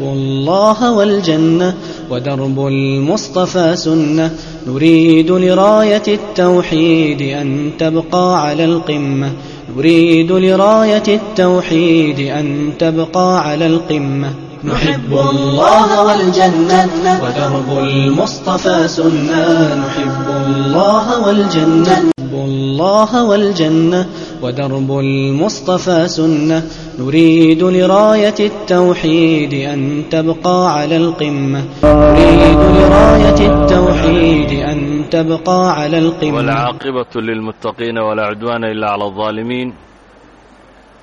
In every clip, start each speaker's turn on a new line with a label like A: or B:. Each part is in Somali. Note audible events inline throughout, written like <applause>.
A: درب الله والجنة ودرب المصطفى سنة نريد لراية التوحيد أن تبقى على القمة نريد لراية التوحيد أن تبقى على القمة نحب الله والجنة ودرب المصطفى سنة نحب الله والجنة الله والجنة ودرب المصطفى سنة نريد لراية التوحيد أن تبقى على القمة نريد لراية التوحيد أن تبقى على القمة
B: والعاقبة للمتقين ولا عدوان إلا على الظالمين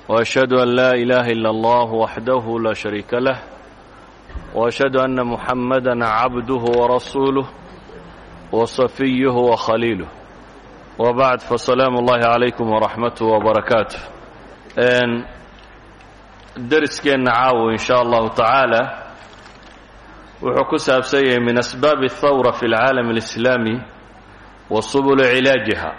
B: وأشهد أن لا إله إلا الله وحده لا شريك له وأشهد أن محمدا عبده ورسوله وصفيه وخليله وبعد فسلام الله عليكم ورحمته وبركاته درسكeenna caawo in sha allahu tacaala wuxuu ku saabsan yahay min asbaabi اthawra fi اlcaalam اlislaami wa subulu cilaajiha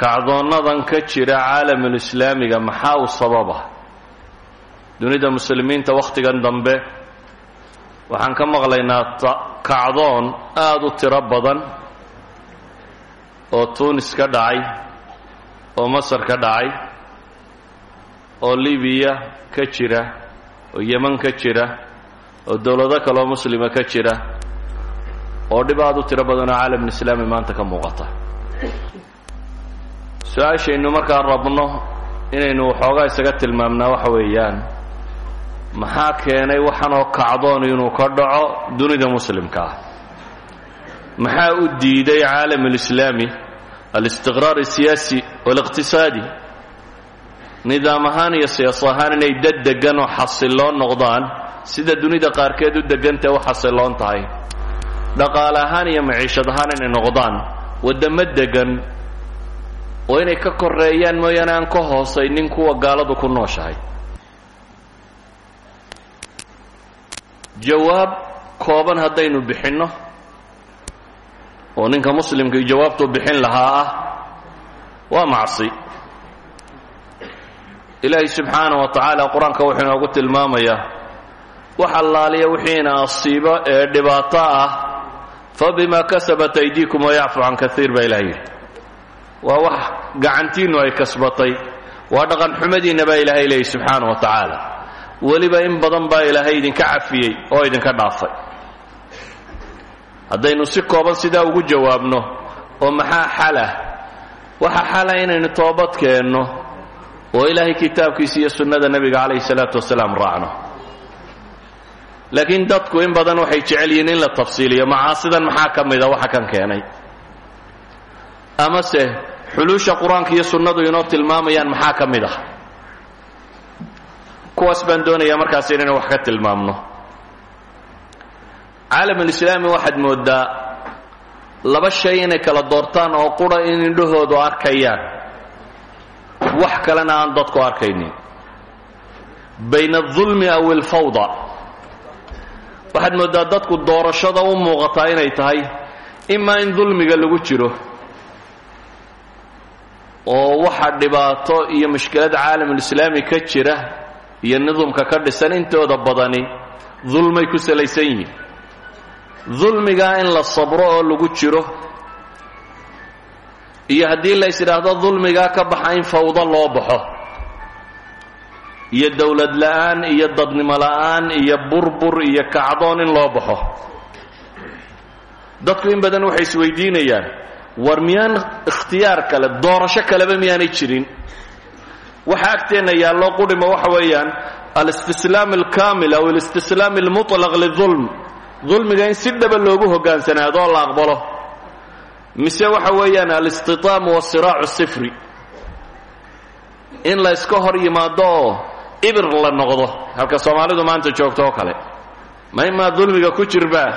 B: kacdoonadan ka jira caalamulislaamiga maxaa u sababa dunida muslimiinta wakhtigan dambe waxaan ka maqlaynaa kacdoon aada u tiro badan oo tunis ka dhacay oo masar ka dhacay oo libiya ka jira oo yeman ka jira oo dowlado kaleoo muslima ka jira oo dhib aada u tiro badan oo caalamulislaami maanta ka muuqata. Su'aashaynu markaan rabno inaynu waxoogaa isaga tilmaamnaa waxa weeyaan maxaa keenay waxanoo kacdoon inuu ka dhaco dunida muslimka ah? Maxaa u diiday caalamulislaami alistiqraar asiyaasi waaliqtisaadi nidaam ahaan iyo siyaas ahaan inay dad degan oo xasiloon noqdaan sida dunida qaarkeed u degantae u xasiloon tahay. Dhaqaale ahaan iyo maciishad ahaan inay noqdaan waddamo degan oo inay ka koreeyaan mooyaane aan ka hoosaynin kuwa gaaladu ku nooshahay. Jawaab kooban haddaynu bixinno oo ninka muslimkii jawaabtuu bixin lahaa ah waa macsi ilaahay subxaanah wa tacaala qur'aanka wuxuu inoogu tilmaamayaa wax allaaliya wixiina asiibo ee dhibaato ah fa bima kasabat aydiikum wayacfu can kaiir baa ilahay yidhi. Waa wax gacantiinnu ay kasbatay waa dhaqan xumadiinna baa ilaahay leeyay subxaanah wa tacaala. Weliba in badan baa ilaahay idinka cafiyey oo idinka dhaafay. Haddaynu si kooban sidaa ugu jawaabno oo maxaa xalah waxa xala inaynu toobad keenno oo ilaahay kitaabkiisa iyo sunnada nebiga calayhi salaatu wasalaam raacno. Laakiin dadku in badan waxay jecel yihiin in la tafsiiliyo. Macaasidan maxaa ka mida waxa kan keenay. Amase xuluusha qur'aanka iyo sunnadu inoo tilmaamayaan maxaa ka mid ah kuwaas baan doonayaa markaas inaynu wax ka tilmaamno. Caalamulislaami waxaad mooddaa laba shay inay kala doortaan oo qura in indhahoodu arkayaan wax kalena aan dadku arkaynin. Bayna adulmi aw alfawda. Waxaad mooddaa dadku doorashada u muuqataa inay tahay imaa in dulmiga lagu jiro. Oo waxa dhibaato iyo mushkilad caalamulislaami ka jira iyo nidumka ka dhisan intooda badani dulmay ku salaysan yihiin. Dulmigaa in la sabro oo lagu jiro iyo haddii lays idhaahdo dulmigaa ka baxa in fawdo loo baxo. Iyo dowlad la'aan iyo dadnimo la'aan iyo burbur iyo kacdoon in loo baxo. Dadku in badan waxay isweydiinayaan war miyaan ikhtiyaar kale doorasho kaleba miyaanay jirin? Waxa agteenna yaallo qudhima waxa weeyaan alistislaam alkaamil aw alistislaam almuطlaq lidulm dulmiga in si dhaba loogu hogaansanaado oo la aqbalo mise waxa weeyaan alistitaam wasiraacu sifri. In la yska hor yimaado oo ibir la noqdo. Halka soomaalidu maanta joogto oo kale. Ma imaa dulmiga ku jirbaa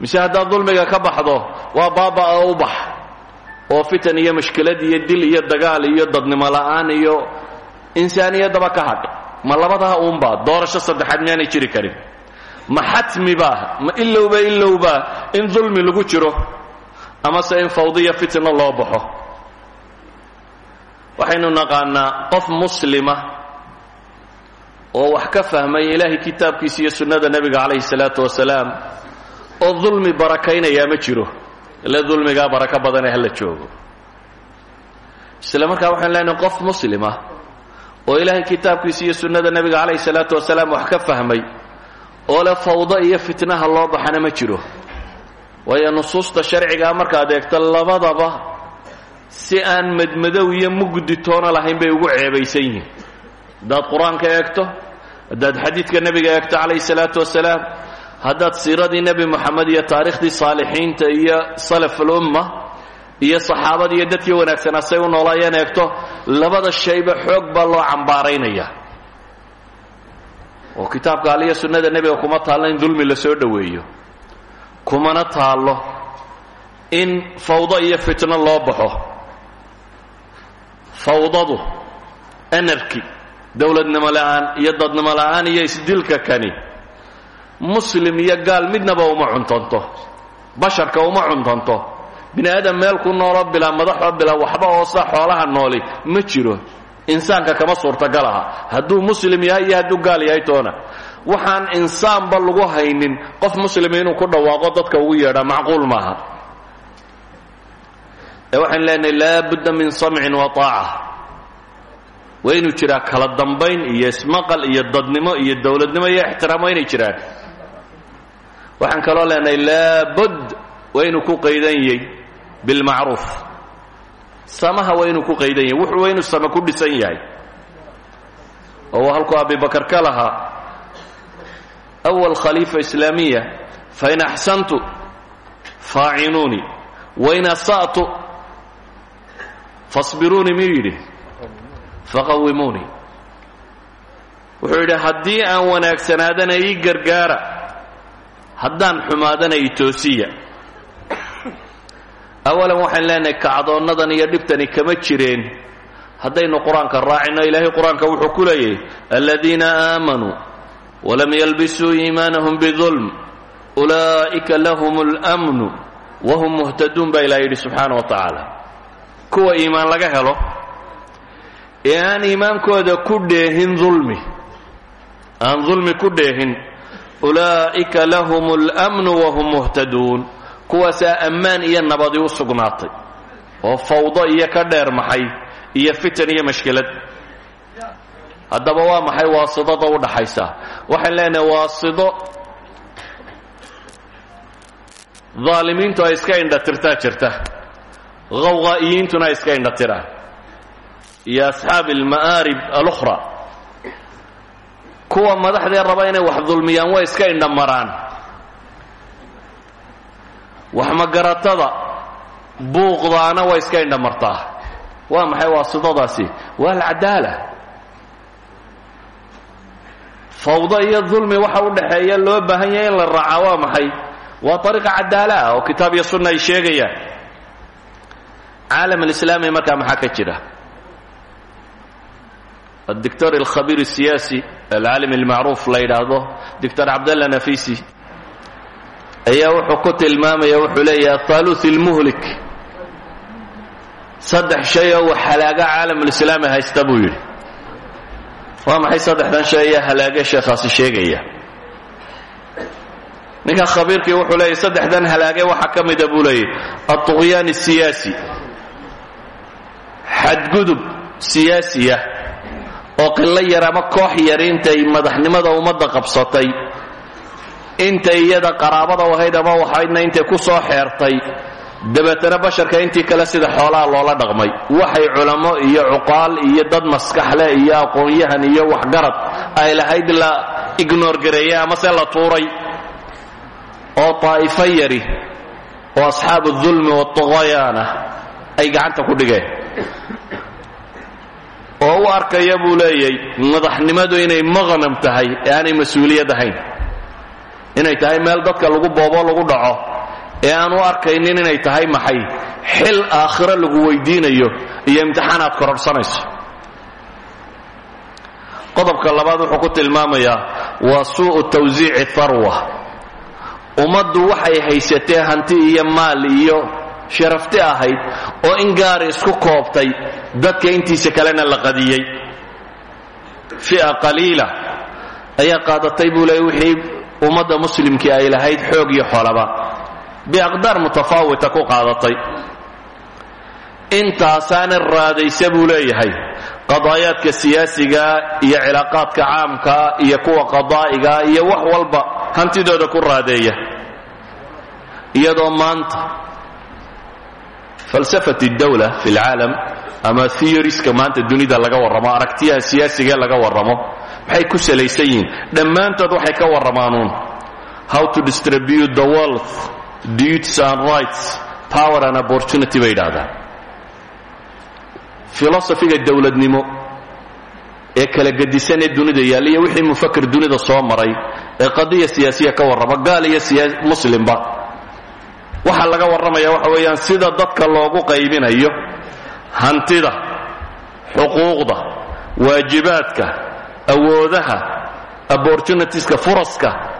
B: mise haddaad dulmiga ka baxdo waa baaba-a u bax. Oo fitan iyo mashkilad iyo dil iyo dagaal iyo dadnimo la'aan iyo insaaniyaddaba ka hadh ma labadaa uunbaa doorasho saddexaad miyaanay jiri karin. Ma xatmi baa? Ma ilowba ilowba in dulmi lagu jiro amase in fawdiya fitno loo baxo. Waxaynu naqaanaa qof muslima oo wax ka fahmay ilaahay kitaabkiisa iyo sunnada nebiga calayhi salaatu wasalaam oo dulmi barakaynayaa ma jiro ila dulmigaa barako badanee hala joogo. Isla markaa waxaan leenahay qof muslima oo ilaahay kitaabkiisa iyo sunnada nebiga calayhi salaatu wasalaam wax ka fahmay oo le fawdo iyo fitnaha loo baxana ma jiro waayo nusuusta sharcigaa markaad eegto labadaba si aan madmadow iyo mugdi toona lahayn bay ugu ceebaysan yihiin. Haddaad qur'aanka eegto haddaad xadiidka nebiga eegto calayhi salaatu wasalaam haddaad siiradii nebi moxamed iyo taariikhdii saalixiinta iyo salaf alumma iyo saxaabada iyo dadkii wanaagsanaa say u noolaayeen eegto labada shayba xoog baa loo cambaaraynaya oo kitaabka aliya sunnada nebiga kuma taallo in dulmi la soo dhoweeyo kumana taallo in fawdo iyo fitno loo baxo. Fawdadu anarki dowladnimo la'aan iyo dadnimo la'aan iyo isdilka kani muslim iyo gaal midnaba uma cuntanto basharka uma cuntanto bini aadam meel ku nooloo bilaa madaxoo bilaa waxba oosa xoolaha nooli ma jiro. Insaanka kama suurtagalaha. Hadduu muslim yahay iyo hadduu gaal yahay toona waxaan insaanba lagu haynin qof muslima inuu ku dhawaaqo dadka ugu yeedhaa macquul maaha. Ee waxaan leenahay laa budda min samcin wa taaca. Waa inuu kala dambayn iyo ismaqal iyo dadnimo iyo dowladnimo iyo ixtiraam waa jiraan. Waxaan kaloo leenahay laabud waa inuu ku qaydan yahy bilmacruuf. Samaha waa ku qaydan yahay wuxuu waa inuu dhisan yahay. Oo halkuu abibakar ka lahaa awal khaliifa islaamiya fain axsantu faacinuunii wain asa'tu fasbiruunii miyuu yidhi faqawimuunii wuxuu yidhi haddii aan wanaagsanaadana ii gargaara haddaan xumaadana ii toosiya awalan waxaan leenahay kacdoonnadan iyo dhibtani kama jireen haddaynu qur'aanka raacino ilaahay qur'aanka wuxuu ku leeyahay aladiina aamanuu walam yalbisuu iimaanahum bidulm ulaa'ika lahum اlmnu wahum muhtaduun baa ilaha yidhi subxaana wa tacaala kuwa iimaan laga helo ee aan iimaankooda ku dheehin dulmi aan dulmi ku dheehin ulaa'ika lahum اlmnu wahum muhtaduun kuwaasaa ammaan iyo nabadi u sugnaatay oo fawdo iyo ka dheer maxay iyo fitan iyo mashkilad haddaba waa maxay waasidada u dhaxaysa? Waxaan leenahay waasido. Daalimiintu ay iska indhatirtaa jirta. Hawqaa'iyiintuna ay iska indhatiraan. Iyo asxaabi alma'aarib alukhra. Kuwa madaxdee raba inay wax dulmiyaan way iska indhamaraan. Wax magaratada buuqdaana way iska indhamartaa. Waa maxay waasidadaasi waa alcadaala fawdo iyo dulmi waxa u dhaxeeya loo baahan yahay la raacaa waa maxay? Waa ariiqa cadaala ah oo kitaab iyo sunna ay sheegayaan. Caalam alislaami markaa maxaa ka jira? Adictor alkhabiir الsiyaasi alcaalim almacruuf la yidhaahdo doctor cabdalla nafisi ayaa wuxuu ku tilmaamaya wuxuu leeyahay athaaluth ilmuhlik saddex shay oo halaaga yidhi waa maxay saddexdan shay ayaa halaaga sheekhaasi sheegaya. Ninkan khabiirkii wuxuu leeyahy saddexdan halaage waxa ka mida buu leeyay alطuqyaan asiyaasi xadgudub siyaasi ah oo qilo yar ama koox yar intay madaxnimada ummadda qabsatay intay iyada qaraabada ahayd ama waxaydna intay ku soo xeertay dabeetana basharka intii kale sida xoolaha loola dhaqmay. Waxay culamo iyo cuqaal iyo dad maskaxleh iyo aqoon-yahan iyo waxgarad ay lahayd la ignoor gareeyey ama se la tuuray. Oo taa'ifo yari oo asxaabu dulmi waطuqayaana ay gacanta ku dhigeen. Oo u arkaya buu leeyay madaxnimadu inay maqnam tahay ee aanay mas'uuliyad ahayn. Inay tahay meel dadka lagu boobo lagu dhaco ee aan u arkaynin inay tahay maxay? Xil aakhiro lagu weydiinayo iyo imtixaanaad kororhsanayso qodobka labaad wuxuu ku tilmaamayaa waa suu'u tawsiici tharwa. Ummaddu waxay haysatee hanti iyo maal iyo sharafti ahayd oo in gaari isku koobtay dadka intiisa kalena la qadiyey. Fi'a qaliila ayaa qaadatay buu leey wixii ummadda muslimkii ay lahayd xoog iyo xolaba biaqdaar mutafaawita ku qaadatay. Intaasaana raadaysa buu leeyahay. Qadaayaadka siyaasiga iyo cilaaqaadka caamka iyo kuwa qadaa'iga iyo wax walba hantidooda ku raadeeya. Iyadoo maanta falsafat dawla fi lcaalam ama theoriska maanta dunida laga warramo aragtiyaha siyaasigae laga warramo maxay ku salaysan yihiin. Dhammaantood waxay ka warramaanuun. How to distribute the wealth duties and rights power and opportunity bay yidhaahdaan filosofiga dowladnimo ee kala gedisan dunida yaalla wixii mufakir dunida soo maray ee qadiya siyaasiya ka warrama gaal iyo muslimba waxaa laga warramaya waxa weeyaan sida dadka loogu qaybinayo hantida xuquuqda waajibaadka awoodaha opportunitieska furaska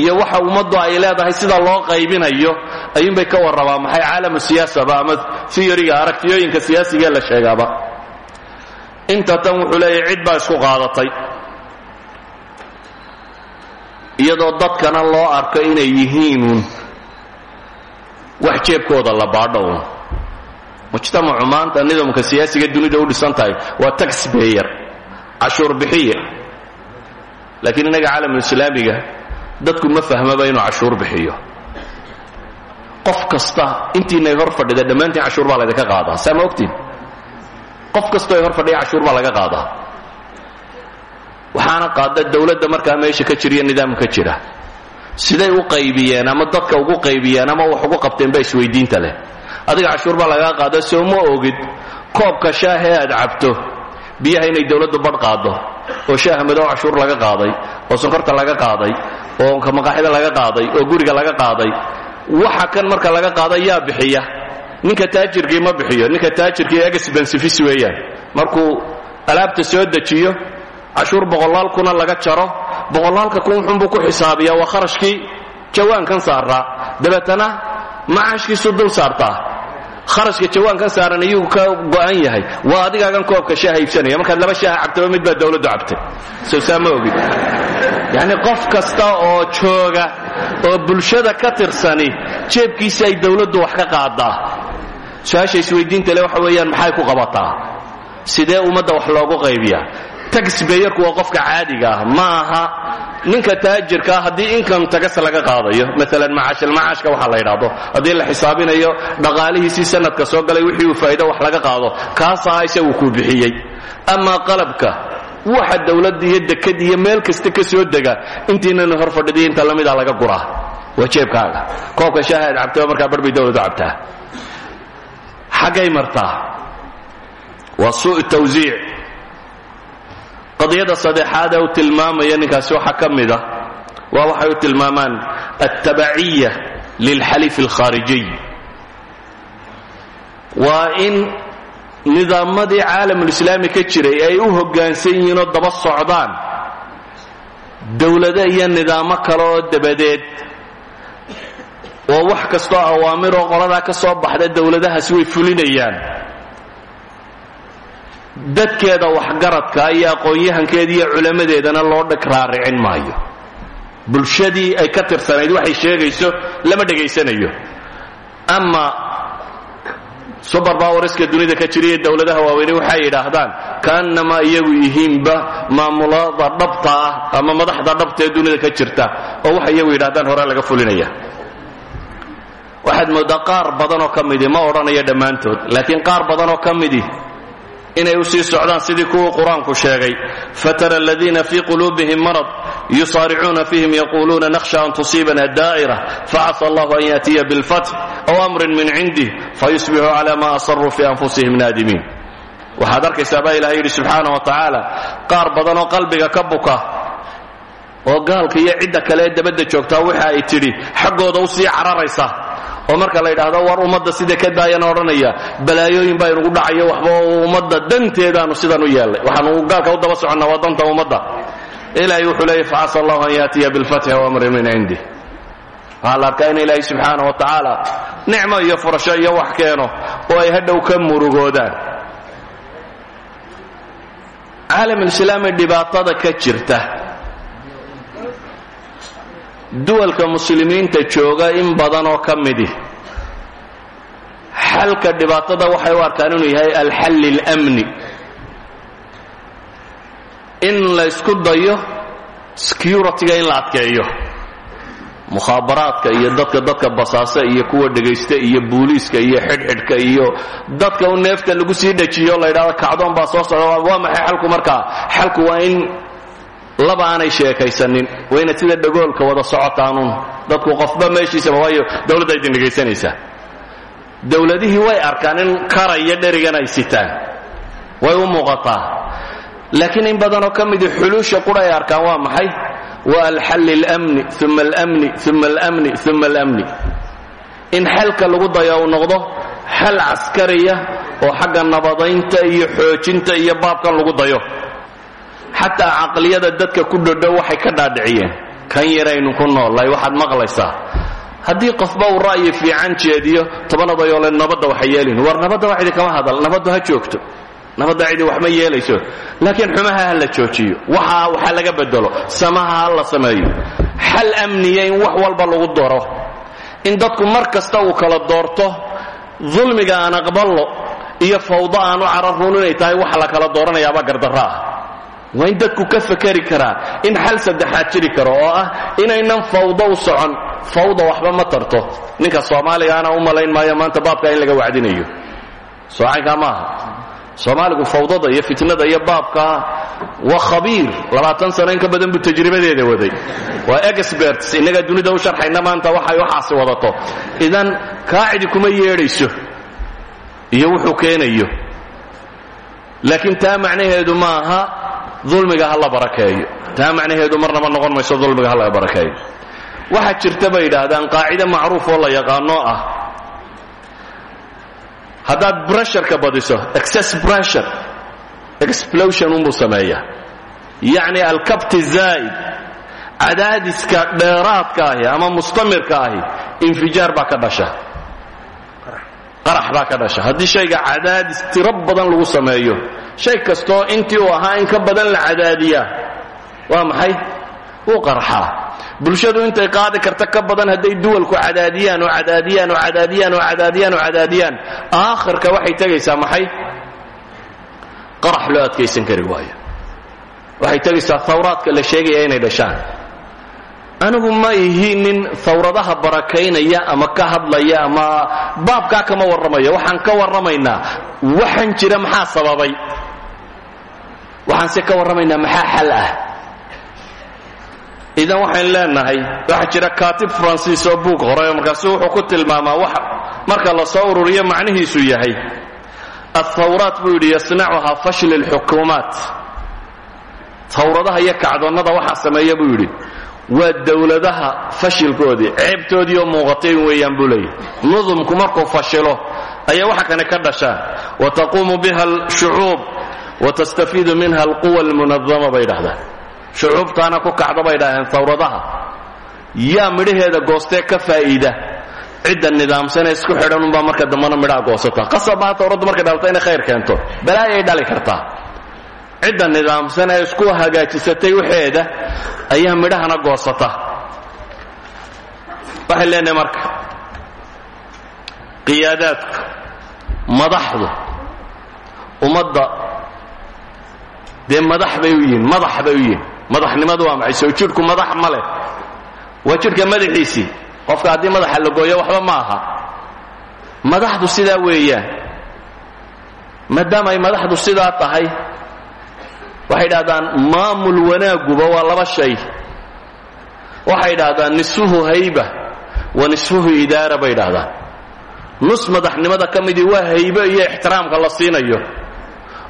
B: iyo waxa ummaddu ay leedahay sida loo qaybinayo ayuunbay ka warramaa maxay caalamu siyaasaba ama theoryga aragtiyooyinka siyaasigae la sheegaaba. Inta tan wuxuu cid baa isku qaadatay. Iyadoo dadkana loo arko inay yihiinuun wax jeebkooda la baadho uun. Mujtamacu maanta nidaamka siyaasiga dunida u dhisan tahay waa taxbayer cashuur bixiye. Laakiin innaga caalamulislaamiga dadku ma fahmaba inuu cashuur bixiyo. Qof kasta intiinay hor fadhida dhammaantiin cashuur baa laydinka qaadaa. Saa qof kastoo hor fadhiya cashuur baa laga qaadaa. Waxaana qaada dawladda markaa meesha ka jiriyo nidaamka ka jira. Siday u qaybiyeen ama dadka ugu qaybiyeen ama wax ugu qabteen baa isweydiinta leh. Adiga cashuur baa lagaa qaada soo ma ogid koobka shaahee aad cabto biyaha inay dawladdu badh qaado oo shaaha madow cashuur laga qaaday oo sonkorta laga qaaday oo maqaaxida laga qaaday oo guriga laga qaaday waxa kan marka laga qaada yaa bixiya. Ninka taajirkii ma bixiyo ninka taajirkii expensivis weeyaan. Markuu alaabta soo dejiyo cashuur boqolaal kuna laga jaro boqolaalka kun wuxuunbuu ku xisaabiyaa waa kharashkii jawaankan saaraa dabeetana macaashkiisu dul saartaa kharashka jawaankan saaran iyuu ka go'an yahay. Waa adigaagan koobka shaaha iibsanaya. Markaad laba shaaha cabtaba mid baa dawladdu cabtay. Sow saa ma ogid yacni qof kasta oo jooga oo bulshada ka tirsani jeebkiisa ay dawladdu wax ka qaadaa. Su'aasha isweydiinta le waxa weeyaan maxay ku qabataa? Sidee ummadda wax loogu qaybiyaa taxbayerku waa qofka caadiga ah. Ma aha. Ninka taajirkaa haddii income tagas laga qaadayo maalan macaashilmacaashka waxa la yidhaahdo haddii la xisaabinayo dhaqaalihiisii sanadka soo galay wixii uu faa'ido wax laga qaado kaasaa isagu kuu bixiyey. Amaa qalabka waxa dawladda iyo dekad iyo meel kasta ka soo dega intiinana hor fadhidiya inta lamidaa laga guraa waa koobka shaaha aad cabtaba markaa barbay dawladu cabtaa. Xaggay martaa. Waa suu tawsiic qadiyada saddexaad ee uu tilmaamaya ninkaasi waxaa ka mid a waa waxay u tilmaamaan altabaciya lilxaliif alkhaarijiy. Waa in nidaamadii caalamulislaami ka jiray ay u hoggaansan yihiin oo daba socdaan dowlado iyo nidaamo kale oo dabadeed. Oo wax kastoo awaamiroo qoladaa ka soo baxda dowladahaasi way fulinayaan dadkeeda waxgaradka iyo aqoon-yahankeeda iyo culammadeedana loo dheg maayo. Bulshadii ay ka tirsanayd waxay sheegayso lama dhegaysanayo ama suber bowerska dunida ka jiriya dowladaha waaweyne waxay yidhaahdaan kaannamaa iyagu yihiinba maamulada dhabta ah ama madaxda dhabta ee dunida ka jirta oo waxay iyagu yidhahdaan laga fulinaya. Waxaad mooddaa qaar badan oo ka ma odhanayo dhammaantood laakiin qaar badan oo ka inay u sii socdaan sidii kuwuu qur'aanku sheegay. Fatara aladiina fii quluubihim marad yusaaricuuna fihim yaquuluuna nakhsha an tusiibana daa'ira facasa allahu an yaatiya bilfath aw amrin min cindih fayusbixuu cala ma asaruu fii anfusihim naadimiin. Waxaad arkaysaa baa ilahay yidhi wa tacaala qaar badan qalbiga ka buka oo gaalka iyo cidda kale ee dabadda joogtaa waxa ay tidhi xaggooda u sii cararaysa oo marka la yidhaahdo war ummadda sida ka daayana odhanaya balaayooyin baa inugu dhacayo waxba ummadda danteedaanu sidan u yeellay waxaanu gaalka u daba soconnaa waa danta ummadda. Ilaahay wuxuu leeyay facasa allahu an yaatiya bilfathi aw amrin min cindih waxaa la arkaa in ilaahay subxaana wa tacaala nicmo iyo furasho iyo wax keeno oo ay hadhow ka murugoodaan. Caalamulislaami dhibaatada ka jirta duwalka muslimiinta jooga in badan oo ka midi xalka dhibaatada waxay u arkaan inuu yahay alxalli اlamni in la ysku dayo security-ga in la adkeeyo. Mukhaabaraadka iyo dadka dadka basaasa iyo kuwa dhegaysta iyo booliiska iyo xidhxidhka iyo dadka u neefta lagu sii dhajiyo la yidhahdo kacdoon baa soo socda waa maxay xalku markaa? Xalku waa in laba aanay sheekaysanin. Waa inaad sida dhagoolka wada socotaanuun dadku qofba meeshiisaba waayo dawladda idin dhegaysanaysaa dawladihii way arkaan in karaya dherigan ay sitaan. Way u muuqataa. Laakiin in badanoo ka midi xuluusha qura ay arkaan waa maxay? Waa alxalli اlamni uma almni uma almni uma alamni. In xalka lagu daya uu noqdo xal caskariya oo xagga nabadaynta iyo xoojinta iyo baabkan lagu dayo xataa caqliyada dadka ku dhodhow waxay ka dhaadhiciyeen. Kan yaraynu ku noollahay waxaad maqlaysaa. Haddii qofba uu ra'yi fiican jeediyo tobanadayoole nabadda waxa yeelin. War nabadda wax kama hadal nabaddu ha joogto. Nabadda cidi wax ma yeelayso. Laakiin xumaha ha la joojiyo. Waxa waxa laga bedelo samaha ha la sameeyo. Xal amniya wax walba lagu daro in dadku mar kasta uu kala doorto dulmiga aan aqballo iyo fawdo aan u cararun inay tahay wax la kala dooranayaaba gardarro ah waa in dadku ka fakeri karaa in xal saddexaad jiri karo oo ah inaynan fawdo u socon. Fawda waxba ma tarto. Ninka soomaaligaana u malayn maayo maanta baabka in laga wacdinayo. Soocaynkaa maaha soomaaligu fawdada iyo fitnada iyo baabka waa khabiir. Labaatan sano in ka badan buu tajribadeeda waday. Waa experts innagaa dunida u sharxayna maanta waxay waxaasi wadato. Idan kaacidi kuma yeedhayso iyo wuxuu keenayo. Laakiin taa macnaheedu ma aha dulmiga ha la barakeeyo. Taa macnaheedu marnaba noqon mayso dulmiga ha la barakeeyo. Waxaa jirta bay yidhaahdaan qaacide macruuf oo la yaqaano ah. Haddaad brusharka badiso excess brushur explosion unbuu sameeyaa. Yacni alkabti zaa'id cadaadiska dheeraadka ahi ama mustamirka ahi infijaar baa ka dhasha. Qarax baa ka dhasha. Haddii shayga cadaadis tiro badan lagu sameeyo shay kastoo intii uu ahaa in ka badan la cadaadiyaa waa maxay? Wuu qarxaa bulshadu intay qaadi karta ka badan hadday duwalku cadaadiyaan oo cadaadiyaan oo cadaadiyaan oo cadaadiyaan oo cadaadiyaan. Aakhirka waxay tegaysaa maxay? Qarax loo adkaysan kari waayo. Waxay tegaysaa hawraadka la sheegaya inay dhashaan. Anigu ma ihi nin hawradaha barakaynaya ama ka hadlaya ama baabkaa kama warramayo. Waxaan ka warramaynaa. Waxaan jira maxaa sababay waxaanse ka warramaynaa maxaa xal ah? Idan waxayn leenahay waxaa jira kaatib faransiis oo buug qoray markaasu wuxuu ku tilmaamaa wax marka la soo ururiyo macnihiisu yahay. Athawraat buu yidhi yasnacuhaa fashli اlxukuumaat hawradaha iyo kacdoonnada waxaa sameeya buu yidhi waa dowladaha fashilkoodii ceebtoodii oo muuqatay weeyaan buu leeyahy nudumku markuu fashilo ayaa waxa kane ka dhashaan wataquumu biha alshucuub watastafiidu minha alquwa almunadama bay dhahdaan shucuubtaana ku kacda bay dhahdeen hawradaha yaa midhaheeda goostee ka faa'iida? cidda nidaamsanee isku xidhan unbaa marka dambana midhaha goosata qasab maha tawraddu markay dhalata inay khayr keento. balaayay dhali kartaa. cidda nidaamsan ee isku hagaajisatay waxeeda ayaa midhahana goosata. waxay leenahay marka qiyaadaadku madaxdu ummadda dee madax bay u yihiin madax bay u yihiin. Madaxnimadu waa maxay? Soo jidhku madax ma leh. Waa jidhka madaxiisii qofka haddii madaxa la gooyo waxba ma aha. Madaxdu sidaa weeyaan. Maadaama ay madaxdu sidaa tahay waxay dhahdaan maamul wanaaguba waa laba shay. Waxay dhahdaan nisfuhu hayba wa nisfuhu idaara bay dhahdaan nus madaxnimada ka midii waa haybo iyo ixtiraamka la siinayo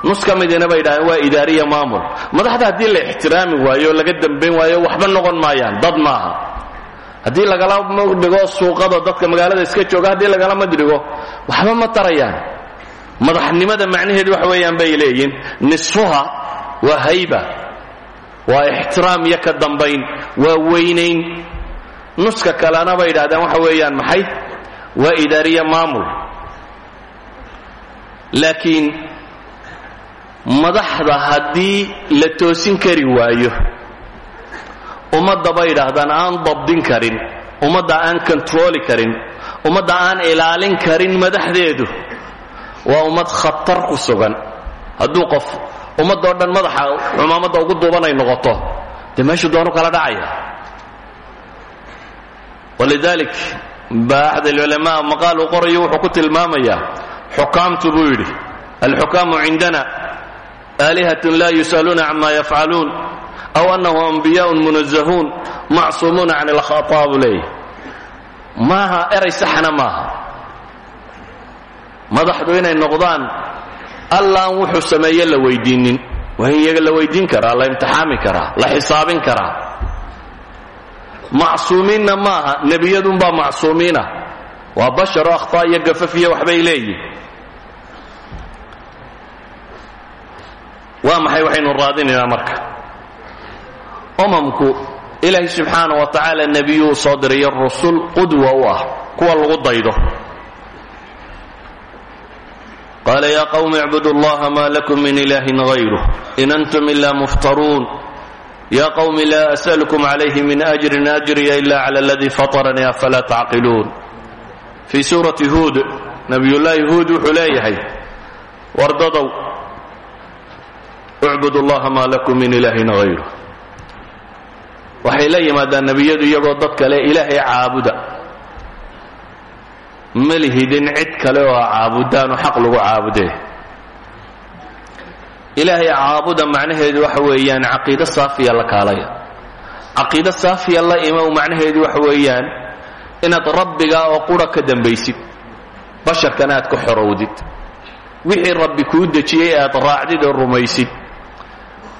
B: nus ka bay dhahdeen waa idaariya maamul. Madaxda haddii la ixtiraami waayo laga dambayn waayo waxba noqon maayaan dad maaha. Haddii lagala dhigo suuqada dadka magaalada iska jooga haddii lagala madhigo waxba ma tarayaan. Madaxnimada macnaheedu waxa weeyaan bay leeyihiin nisfuha waa hayba waa ixtiraam iyo ka dambayn waa weynayn nuska kalena bay yidhahdeen waxa weeyaan maxay? Waa idaariya maamul. Laakiin madaxda haddii la toosin kari waayo. Ummadda bay yidhaahdaan aan dabdin karin. Ummadda aan kontarooli karin. Ummadda aan ilaalin karin madaxdeedu. Waa ummad khatar ku sugan. Hadduu qof ummadoo dhan madaxa cumaamadda ugu duubanay noqoto dee meeshuu doonu kala dhacaya? Walidalik baa axad alculamaa maqaal uu wuxuu ku tilmaamayaa xukaamtu buu yidhi alxukaamu cindana laa yus'aluuna cama yafcaluun aw annahu anbiyaءun munazahuun macsuumuuna can alkhaطaa buu leeyahy maaha eray saxna maaha. Madaxdu inay noqdaan allaan wuxuu sameeye la weydiinin. Waa in iyaga la weydiin karaa la imtixaami karaa la xisaabin karaa. Macsuumiinna maaha nebiyadunbaa macsuumiina waa basharo akhtaa iyo waxbay leeyihiin waa maxay waxaynu raadinaynaa marka? Umamku ilaahay subxaana wa tacaala nebiyuu soo dirayo rusul qudwa u ah kuwa lagu daydo. Qaala ya qawmi icbudu ma lakum min ilahin hayruh in antum ila muftaruun. Ya qawmi la as'alkum calayhi min ajrin ajriya ila cala aladii fataranii afalaa tacqiluun? Fii suurati huud nabiyullaahi huud wuxuu leeyahay ucbud allaha ma lakum min ilahin hayruh waxay la yimaadaan nebiyadu iyagoo dad kale ilaahay caabuda. Ma lihidin cid kale oo caabudaanu xaq lagu caabudee. Ilaahay caabuda macnaheedu waxa weeyaan caqiido saafiya la kaalaya. Caqiido saafiya la imow macnaheedu waxa weeyaan inaad rabbigaa oo qura ka dambaysid basharkana aad ka xorowdid. Wixii rabbi kuu dejiyey aad raacdid oo rumaysid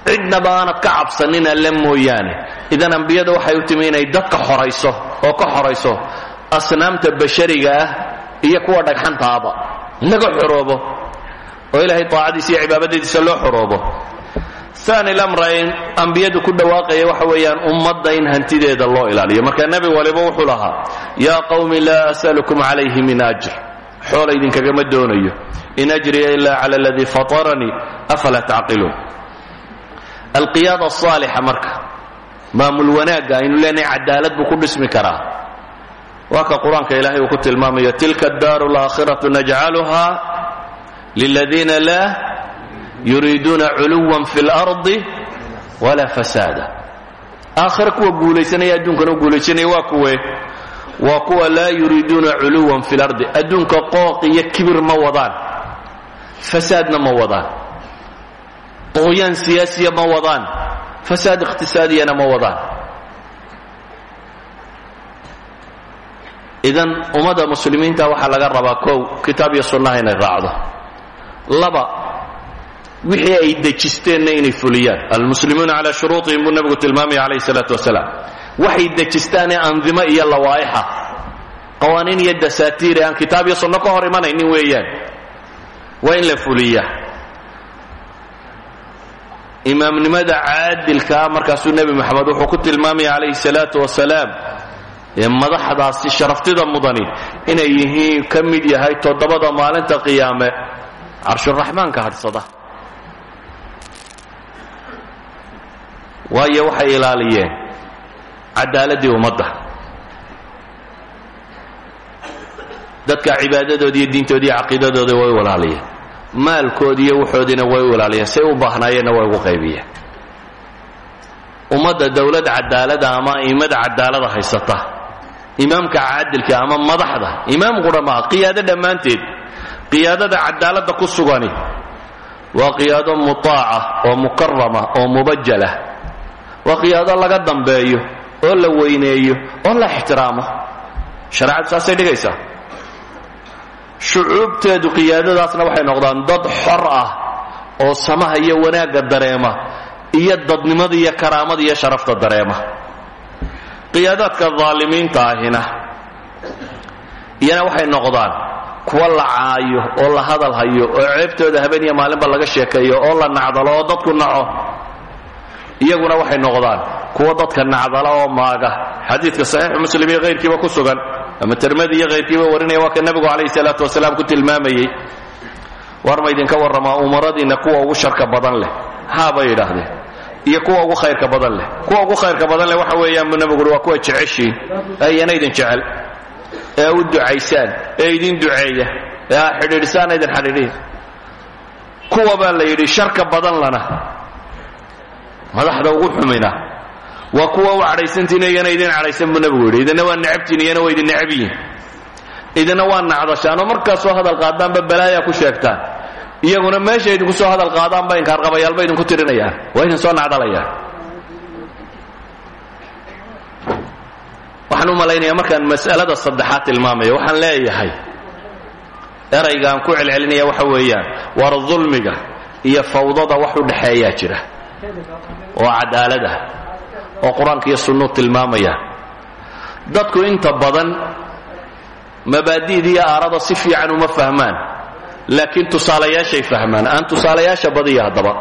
B: cidnaba aanad ka cabsanin alle mooyaane. Idan ambiyada waxay u timi inay dadka xorayso oo ka xorayso asnaamta bashariga ah iyo kuwa dhagxantaaba. Laga xoroobo oo ilaahay taacadiisa iyo cibaadadiisa loo xoroobo aani lamrayn ambiyadu ku dhawaaqaya waxa weeyaan ummadda in hantideeda loo ilaaliyo. Marka nebi waliba wuxuu lahaa yaa qawmi laa as'alukum calayhi min ajr. Xoola idinkagama doonayo. In ajriya ila cala aladii fataranii afalaa tacqiluun alqiyaada asaalixa marka. Maamul wanaagga aynu leenahay cadaalad buu ku dhismi karaa. Waa ka qur'aanka ilaahay uu ku tilmaamayo tilka addaaru alaakhiratu najcaluha liladiina laa yuriiduuna culuwan fi اlardi walaa fasaada. Aakhira kuwa guulaysanaya adduunkana u guulaysanaya waa kuwe waa kuwa laa yuriiduuna culuwan fi lardi adduunka qooq iyo kibir ma wadaan fasaadna ma wadaan qoyaan siyaasiya ma wadaan. Fasaad iqhtisaadiyana ma wadaan. Idan ummadda muslimiinta waxaa laga rabaa kow kitaab iyo sunnaha inay raacdo. Laba wixii ay dejisteenna inay fuliyaan. Almuslimuuna calaa shuruuطihim buu nebigu tilmaamaya calayh salaatu wasalaam. Waxay dejistaanee andimo iyo lawaa'ixa. Qawaaniin iyo dasaatiir aan kitaab iyo sunno ka hor imanaynin weeyaan. Waa in la fuliyaa imaamnimada caadilkaa markaasuu nebi moxamed wuxuu ku tilmaamaya calayhi salaatu wasalaam ee madaxdaasi sharaftida mudani inay yihiin ka mid yahay toddobada maalinta qiyaame carshuraxmaanka hadhsada waayo waxay ilaaliyeen cadaaladii ummadda. Dadka cibaadadoodi iyo diintoodi iyo caqiidadooda way u ilaaliyeen maalkoodi iyo waxoodiina way u ilaaliyeen say u baahnaayeenna way ugu qaybiyeen ummadda dowlad cadaalada ama a'immada cadaalada haysata imaamka caadilka ama madaxda imaam qura maaha qiyaado dhammaanteed qiyaadada cadaaladda ku sugani waa qiyaado mutaaca oo mukarama oo mubajala waa qiyaado laga dambeeyo oo la weyneeyo oo la ixtiraamo. Shareecadu saasay dhigaysaa shucuubteedu qiyaadadaasna waxay noqdaan dad xor ah oo samaha iyo wanaagga dareema iyo dadnimada iyo karaamada iyo sharafta dareema. Qiyaadaadka daalimiinta ahina iyana waxay noqdaan kuwa la caayo oo la hadal hayo oo ceebtooda habeen iyo maalinba laga sheekeeyo oo la nacdalo oo dadku naco iyaguna waxay noqdaan kuwa dadka nacdala oo maaga. Xadiidka saxiixu muslim iyo hayrkiiba ku sugan ama tirmadi iyo hayrkiiba warinaya waa ka nebigu calayhi salaatu wasalaam ku tilmaamayey. War ma idinka warramaa umaradiinna kuwa ugu sharka badan leh haa bay iyo kuwa ugu khayrka badan leh. Kuwa ugu khayrka badan leh waxa weeyaan buu nebigu uhi waa kuwa jeceshiin. Idin jecel. Ee u ducaysaan ee idin duceeya. Ee ha xidhiidhisaan idin xidhiidhiya kuwa baa la yidhi sharka badan lana madaxda ugu xumina waa kuwa u cadhaysantiin iyana idin cadhaysan buu nebigu yidhi. Idina waa necabtiin iyana waa idin necab yihiin waa nacdashaan. Oo markaasoo hadal qaadaanba balaaya ku sheegtaan iyaguna meesha idinku soo hadal qaadaanba inkaarqabayaalba idinku tirinayaan waa idin soo nacdalayaan waxaan u malaynayaa markaan mas'alada saddexaad tilmaamayo waxaan leeyahay eraygaan ku celcelinaya waxa weeyaan war dulmiga iyo fawdada wax u dhexeeyaa jira oo cadaalad ah oo qur'aanka iyo sunnuu tilmaamayaan dadku inta badan mabaadi'da iyo aarada si fiican uma fahmaan laakiin tusaalayaashay fahmaan. Aan tusaalayaasha badiya haddaba.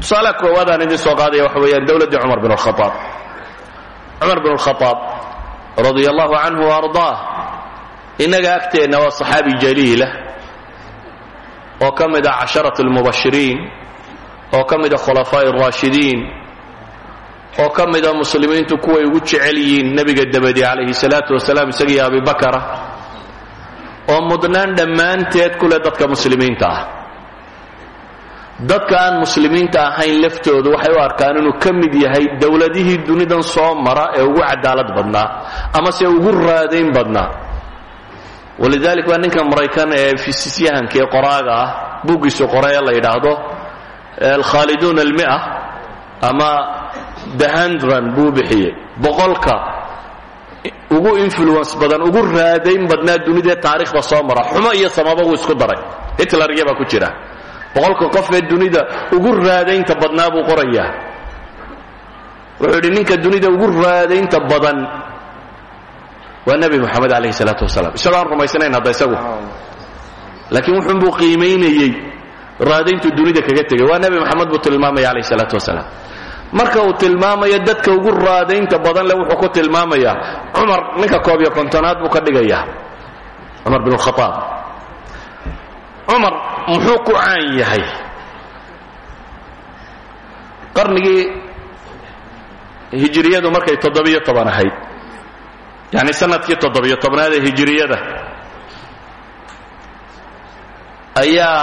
B: Tusaalaha koowaad aan idin soo qaadaya waxa weeyaan dowladdii cumar bin alkhaaab cumar bin alkhaaab radia allahu canhu innaga agteenna waa saxaabi jaliila oo ka mid ah oo ka mid a khulafaa'i araashidiin oo ka mida muslimiintu kuway ugu jecel yihiin nebiga dabadi calayhi salaatu wasalaam isagiiyo abibakara oo mudnaan dhammaanteed ku dadka muslimiinta ah. Dadka aan muslimiinta ahayn laftoodu waxay u arkaan inuu ka mid yahay dowladihii dunidan soo mara ee ugu cadaalad badnaa amase ugu raadayn badnaa. Walidalik waa ninka maraykan ee fisisyahanka ee qoraaga ah buuggiisu qore ee la yidhaahdo alkhaaliduun almia ama the hundran buu bixiyey boqolka ugu influence badan ugu raadayn badnaa dunidee taariikhda soo mara xumo iyo samaba wuu isku daray hitlerya baa ku jira boqolka qof ee dunida ugu raadaynta badnaa buu qorayaa wuxuu yidhi ninka dunida ugu raadaynta badan waa nebi moxamed calayhi salaatu wasalaam isagoo aan rumaysanayn hadda isagu laakiin wuxuunbuu qiimaynayey raadayntu dunida kaga tegay. Waa nebi moxamed buu tilmaamaya calayhi salaatu wasalaam. Marka uu tilmaamayo dadka ugu raadaynta badan leh wuxuu ku tilmaamayaa cumar ninka koob iyo kontonaad buu ka dhigayaa cumar bin alkhaaab cumar muxuu ku caan yahay? Qarnigii hijiriyadu markay toddobiyo toban ahayd. Yacni sannadkii toddobiyo tobnaad ee hijiriyada ayaa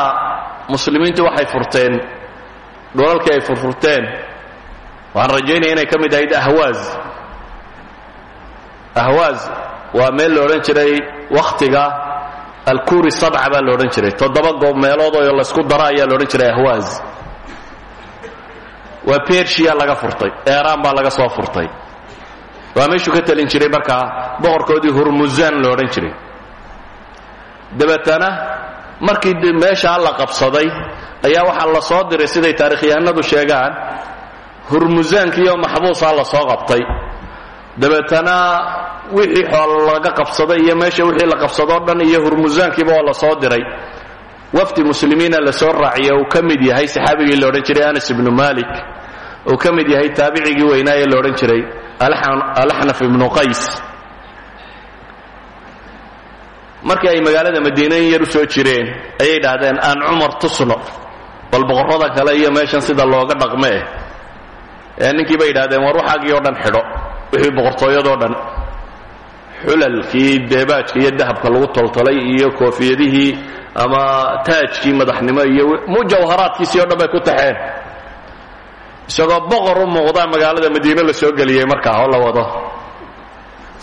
B: muslimiintu waxay furteen dhulalkii ay furfurteen. Waxaan rajaynaya inay ka mid ahayd ahwaaz. Ahwaaz waa meel la odhan jiray wakhtiga alkuri sabca baa la odhan jiray. Toddoba goob meelood oo laysku daro ayaa la odhan jiray ahwaaz. Waa bershiya laga furtay eeraan baa laga soo furtay. Waa meeshuu ka telin jiray markaa boqorkoodii hurmusaan la odhan jiray. Dabeetana markii meeshaa la qabsaday ayaa waxaa la soo diray siday taarikhyahanadu sheegaan hurmusaankiioo maxbuusaa la soo qabtay. Dabeetana wixii xoolo laga qabsaday iyo meesha wixii la qabsadoo dhan iyo hurmusaankiiba waa la soo diray. Wafdi muslimiina la soo raaciya uu ka mid yahay saxaabigii la odhan jiray anas ibnu malik uu ka mid yahay taabicigii weynaa ee la odhan jiray alaxnaf ibnu qays markii ay magaalada madiina in yar u soo jireen ayay dhahdeen aan cumar tusno. Bal boqorrada kale iyo meeshan sida looga dhaqmee ee ninkii bay yidhahdeen war waxaagii oo dhan xidho wixii boqortooyadoo dhan. Xulalkii deebaajka iyo dahabka lagu toltolay iyo koofiyadihii ama taajkii madaxnimo iyo mujawharaadkiisii o dhan bay ku taxeen. Isagoo boqor u muuqdaa magaalada madiine la soo geliyey markaa oo la wado.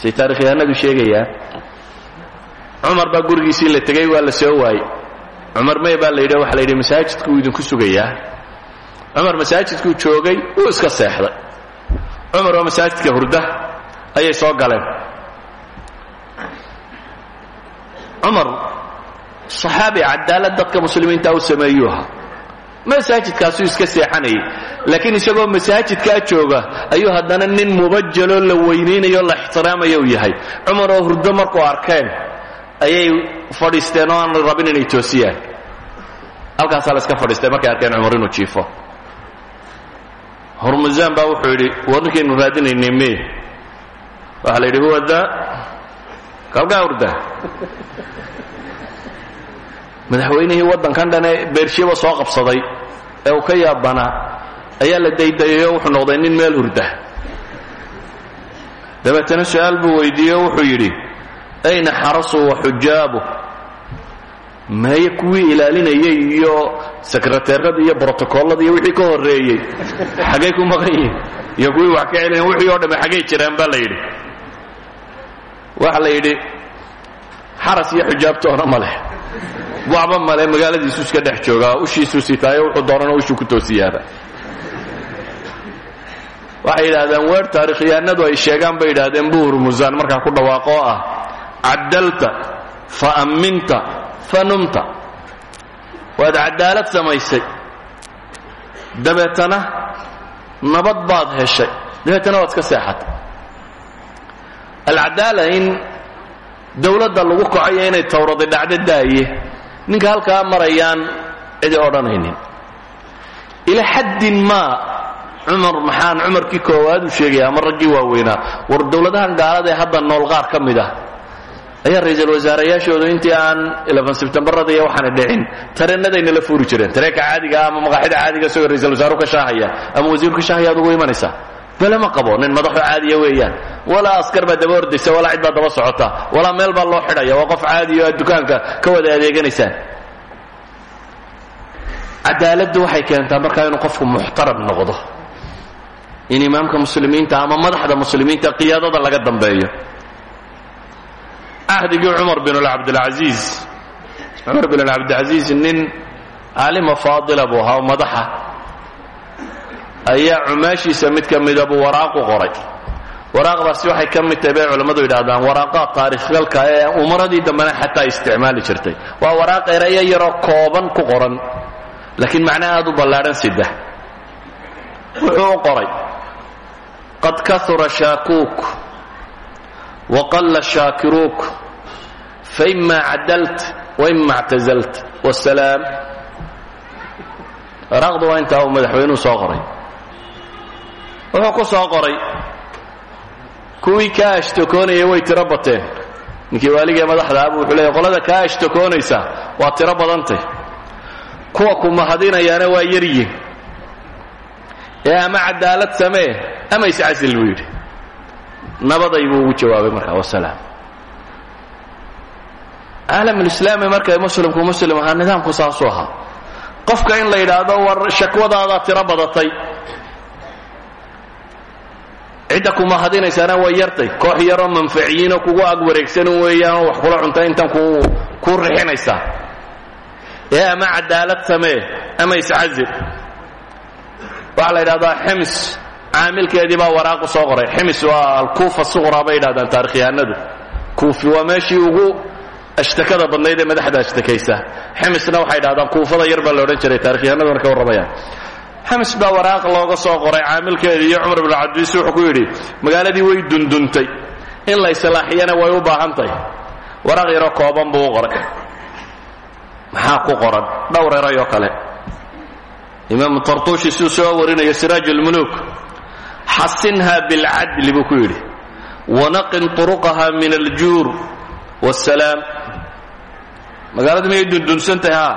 B: Say taarikhyahanadu sheegayaan cumar baa gurigiisii la tegey waa la soo waayey. Cumar may baa la yidhi waxa la yidhi masaajidkuu idinku sugayaa. Cumar masaajidkuu joogay wuu iska seexday. Cumar oo masaajidka hurda ayay soo galeen. Cumar saxaabi cadaalad dadka muslimiinta u sameeyuu ahaa. Masaajidkaasuu iska seexanayay laakiin isagoo masaajidkaa jooga ayuu haddana nin mubajaloo la weynaynayo la ixtiraamaya u yahay. Cumar oo hurdo markuu arkeen ayay fadhiisteen oo aan rabin inay toosiyaan halkaasaa la iska fadhiistay markay arkeen cumar inuu jiifo. Hormusaan baa wuxuu yidhi war ninkaynu raadinaynay me. Waxaa la yidhi huwa daa kalkaa hurda. Madaxweynihii waddankan dhane beershiyaba soo qabsaday ee uu ka yaabanaa ayaa la daydayayo wuxuu noqday nin meel hurda. Dabeetana su'aal buu weydiiye wuxuu yidhi ayna xarasu wa xujaabu maye kuwii ilaalinayay iyo sekreteerada iyo brotocollada iyo wixii ka horreeyey xaggay ku maqan yihiin iyo kuwii wax ka celinayan wixii oo dhamme xaggay jiraan baa la yidhi waxa la yidhi xaras iyo xujaabtoona ma leh waxba male magaaladiisu iska dhex joogaa ushiisuu sitaayo wuxuu doonana ushuu ku toosiyaaba waxay yidhaahdeen weer taarikhyahanadu ay sheegaan bay yidhaahdeen bu hurmusaan markaa ku dhawaaqo oo ah caddalta fa amminta fa numta. Waad cadaalad samaysay. Dabeetana nabad baad heshay. Dabeetana waad iska seexatay. Alcadaala in dawladda lagu kacayo inay tawradi dhacdo daaye. Ninka halkaa marayaan cidi odhanaynin. Ila xaddin maa cumar maxaan cumarkii koowaad u sheegaya ama raggii waaweynaa war dowladahan gaalada ee hadda nool qaar ka mid ah ayaa ra'iisul wasaarayaashoodu intii aan sebtembarada iyo waxaana dhicin. Tareenadayna la fuuri jireen. Tareenka caadiga ama maqaaxida caadiga isagoo ra'isul wasaaru ka shaahaya ama wasiiru ka shaahaya ad ugu ma qabo nin madaxo caadiya weeyaan. Walaa askar baa daba ordaysa walaa cid baa daba socota. Walaa meel baa loo xidhaya. Waa qof caadiya o aad dukaanka ka wada adeeganaysaan. Cadaaladdu waxay keentaa markaa inuu qofku muxtaram noqdo. In imaamka muslimiinta ama madaxda muslimiinta qiyaadada laga dambeeyo cahdigii cumar bin cabdilcasiis cumar bin cabdilcasiis nin caalima faadila buu ahaa oo madaxa. Ayaa cumaashiisa mid ka mida buu waraaq u waxay ka mid tahay bay culammadu yidhahdaan waraaqaha taarikhgalka ee umaradii dambena xataa isticmaali jirtay. Waa waraaq erayo yaroo kooban ku qoran laakiin macnaha aad u wuxuu qoray qad kahura shaakuuk waqalla shaakiruuk faima cadalt waima اctazalt wsalaam waraaqdu waa intaa uu madaxweynuhu soo qoray wuxuu ku soo qoray kuwii kaa ashtakoonayay way tiro bateen ninkii waaligee madaxda abu wuxuu leeya qolada kaa ashtakoonaysa waa tiro badantay kuwa ku mahadinayaana waa yaryihin ee ama cadaalad samee ama iscasil buu yidhi nabaday buu ugu jawaabay markaa wasalaam. Caalamulislaami markay muslimku muslim ahaa nidaamku saasuu ahaa. Qofka in la yidhaahdo war shakwadaada tiro badatay. Cidda ku mahadinaysaana way yartay. Koox yaroo manfaciyiinoo kugu ag wareegsan weeyaanoo wax kula cunta intan ku kuu rixinaysaa ee ama cadaalad samee ama iscazil waxaa la yidhahdaa xims caamilkeedii baa waraaqu soo qoray. Xims waa alkuufa suqra bay yidhahdaan taarikhyahanadu kuufi waa meeshii ugu ashtakada badnayd ee madaxda ashtakaysa. Ximisna waxay dhahdaan kuufada yar baa la odhan jiray taarikhyahanadu markay warramayaan xims baa waraaq looga soo qoray. Caamilkeedii iyo cumar binu cabdiis wuxuu ku yidhi magaaladii way dunduntay in la islaaxiyana way u baahan tahay waraaq yaroo kooban buu u qoray. Maxaa ku qoran? Dhowr erayoo kale. Imaamu tartuushi siduu soo warinayo siraaj ulmuluuk xasinha bilcadli buu ku yidhi wanaqin turuqaha min aljuur wاsalaam magaalada miyay dundunsantahay ha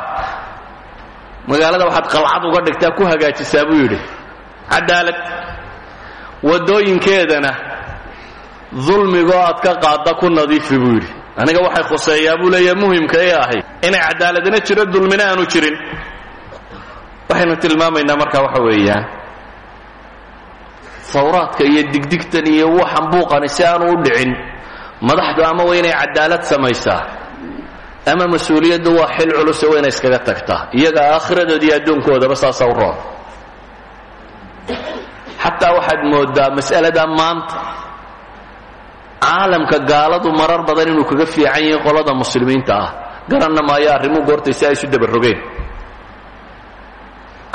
B: magaalada waxaad qalcad uga dhigtaa ku hagaajisaa buu yidhi cadaalad waddooyinkeedana dulmigoo aad ka qaadda ku nadiifi buu yidhi aniga waxay khuseeyaa buu leeya muhimka ee ahay inay cadaaladina jiro dulmina aanu jirin waxaynu tilmaamaynaa marka waxa weeyaan hawraadka iyo digdigtan iyo waxan buuqani si aanu u dhicin madaxdu ama waa inay cadaalad samaysaa ama mas'uuliyaddu waa xil culuse waa inay iskaga tagtaa? Iyaga aakhiradood iyo adduunkoodaba saasa u roon. Xataa waxaad moodaa mas'alada maanta. Caalamka gaaladu marar badan inuu kaga fiican yahay qolada muslimiinta ah. Garanna maayo arrimuhu goortay si ay isu dabarogeen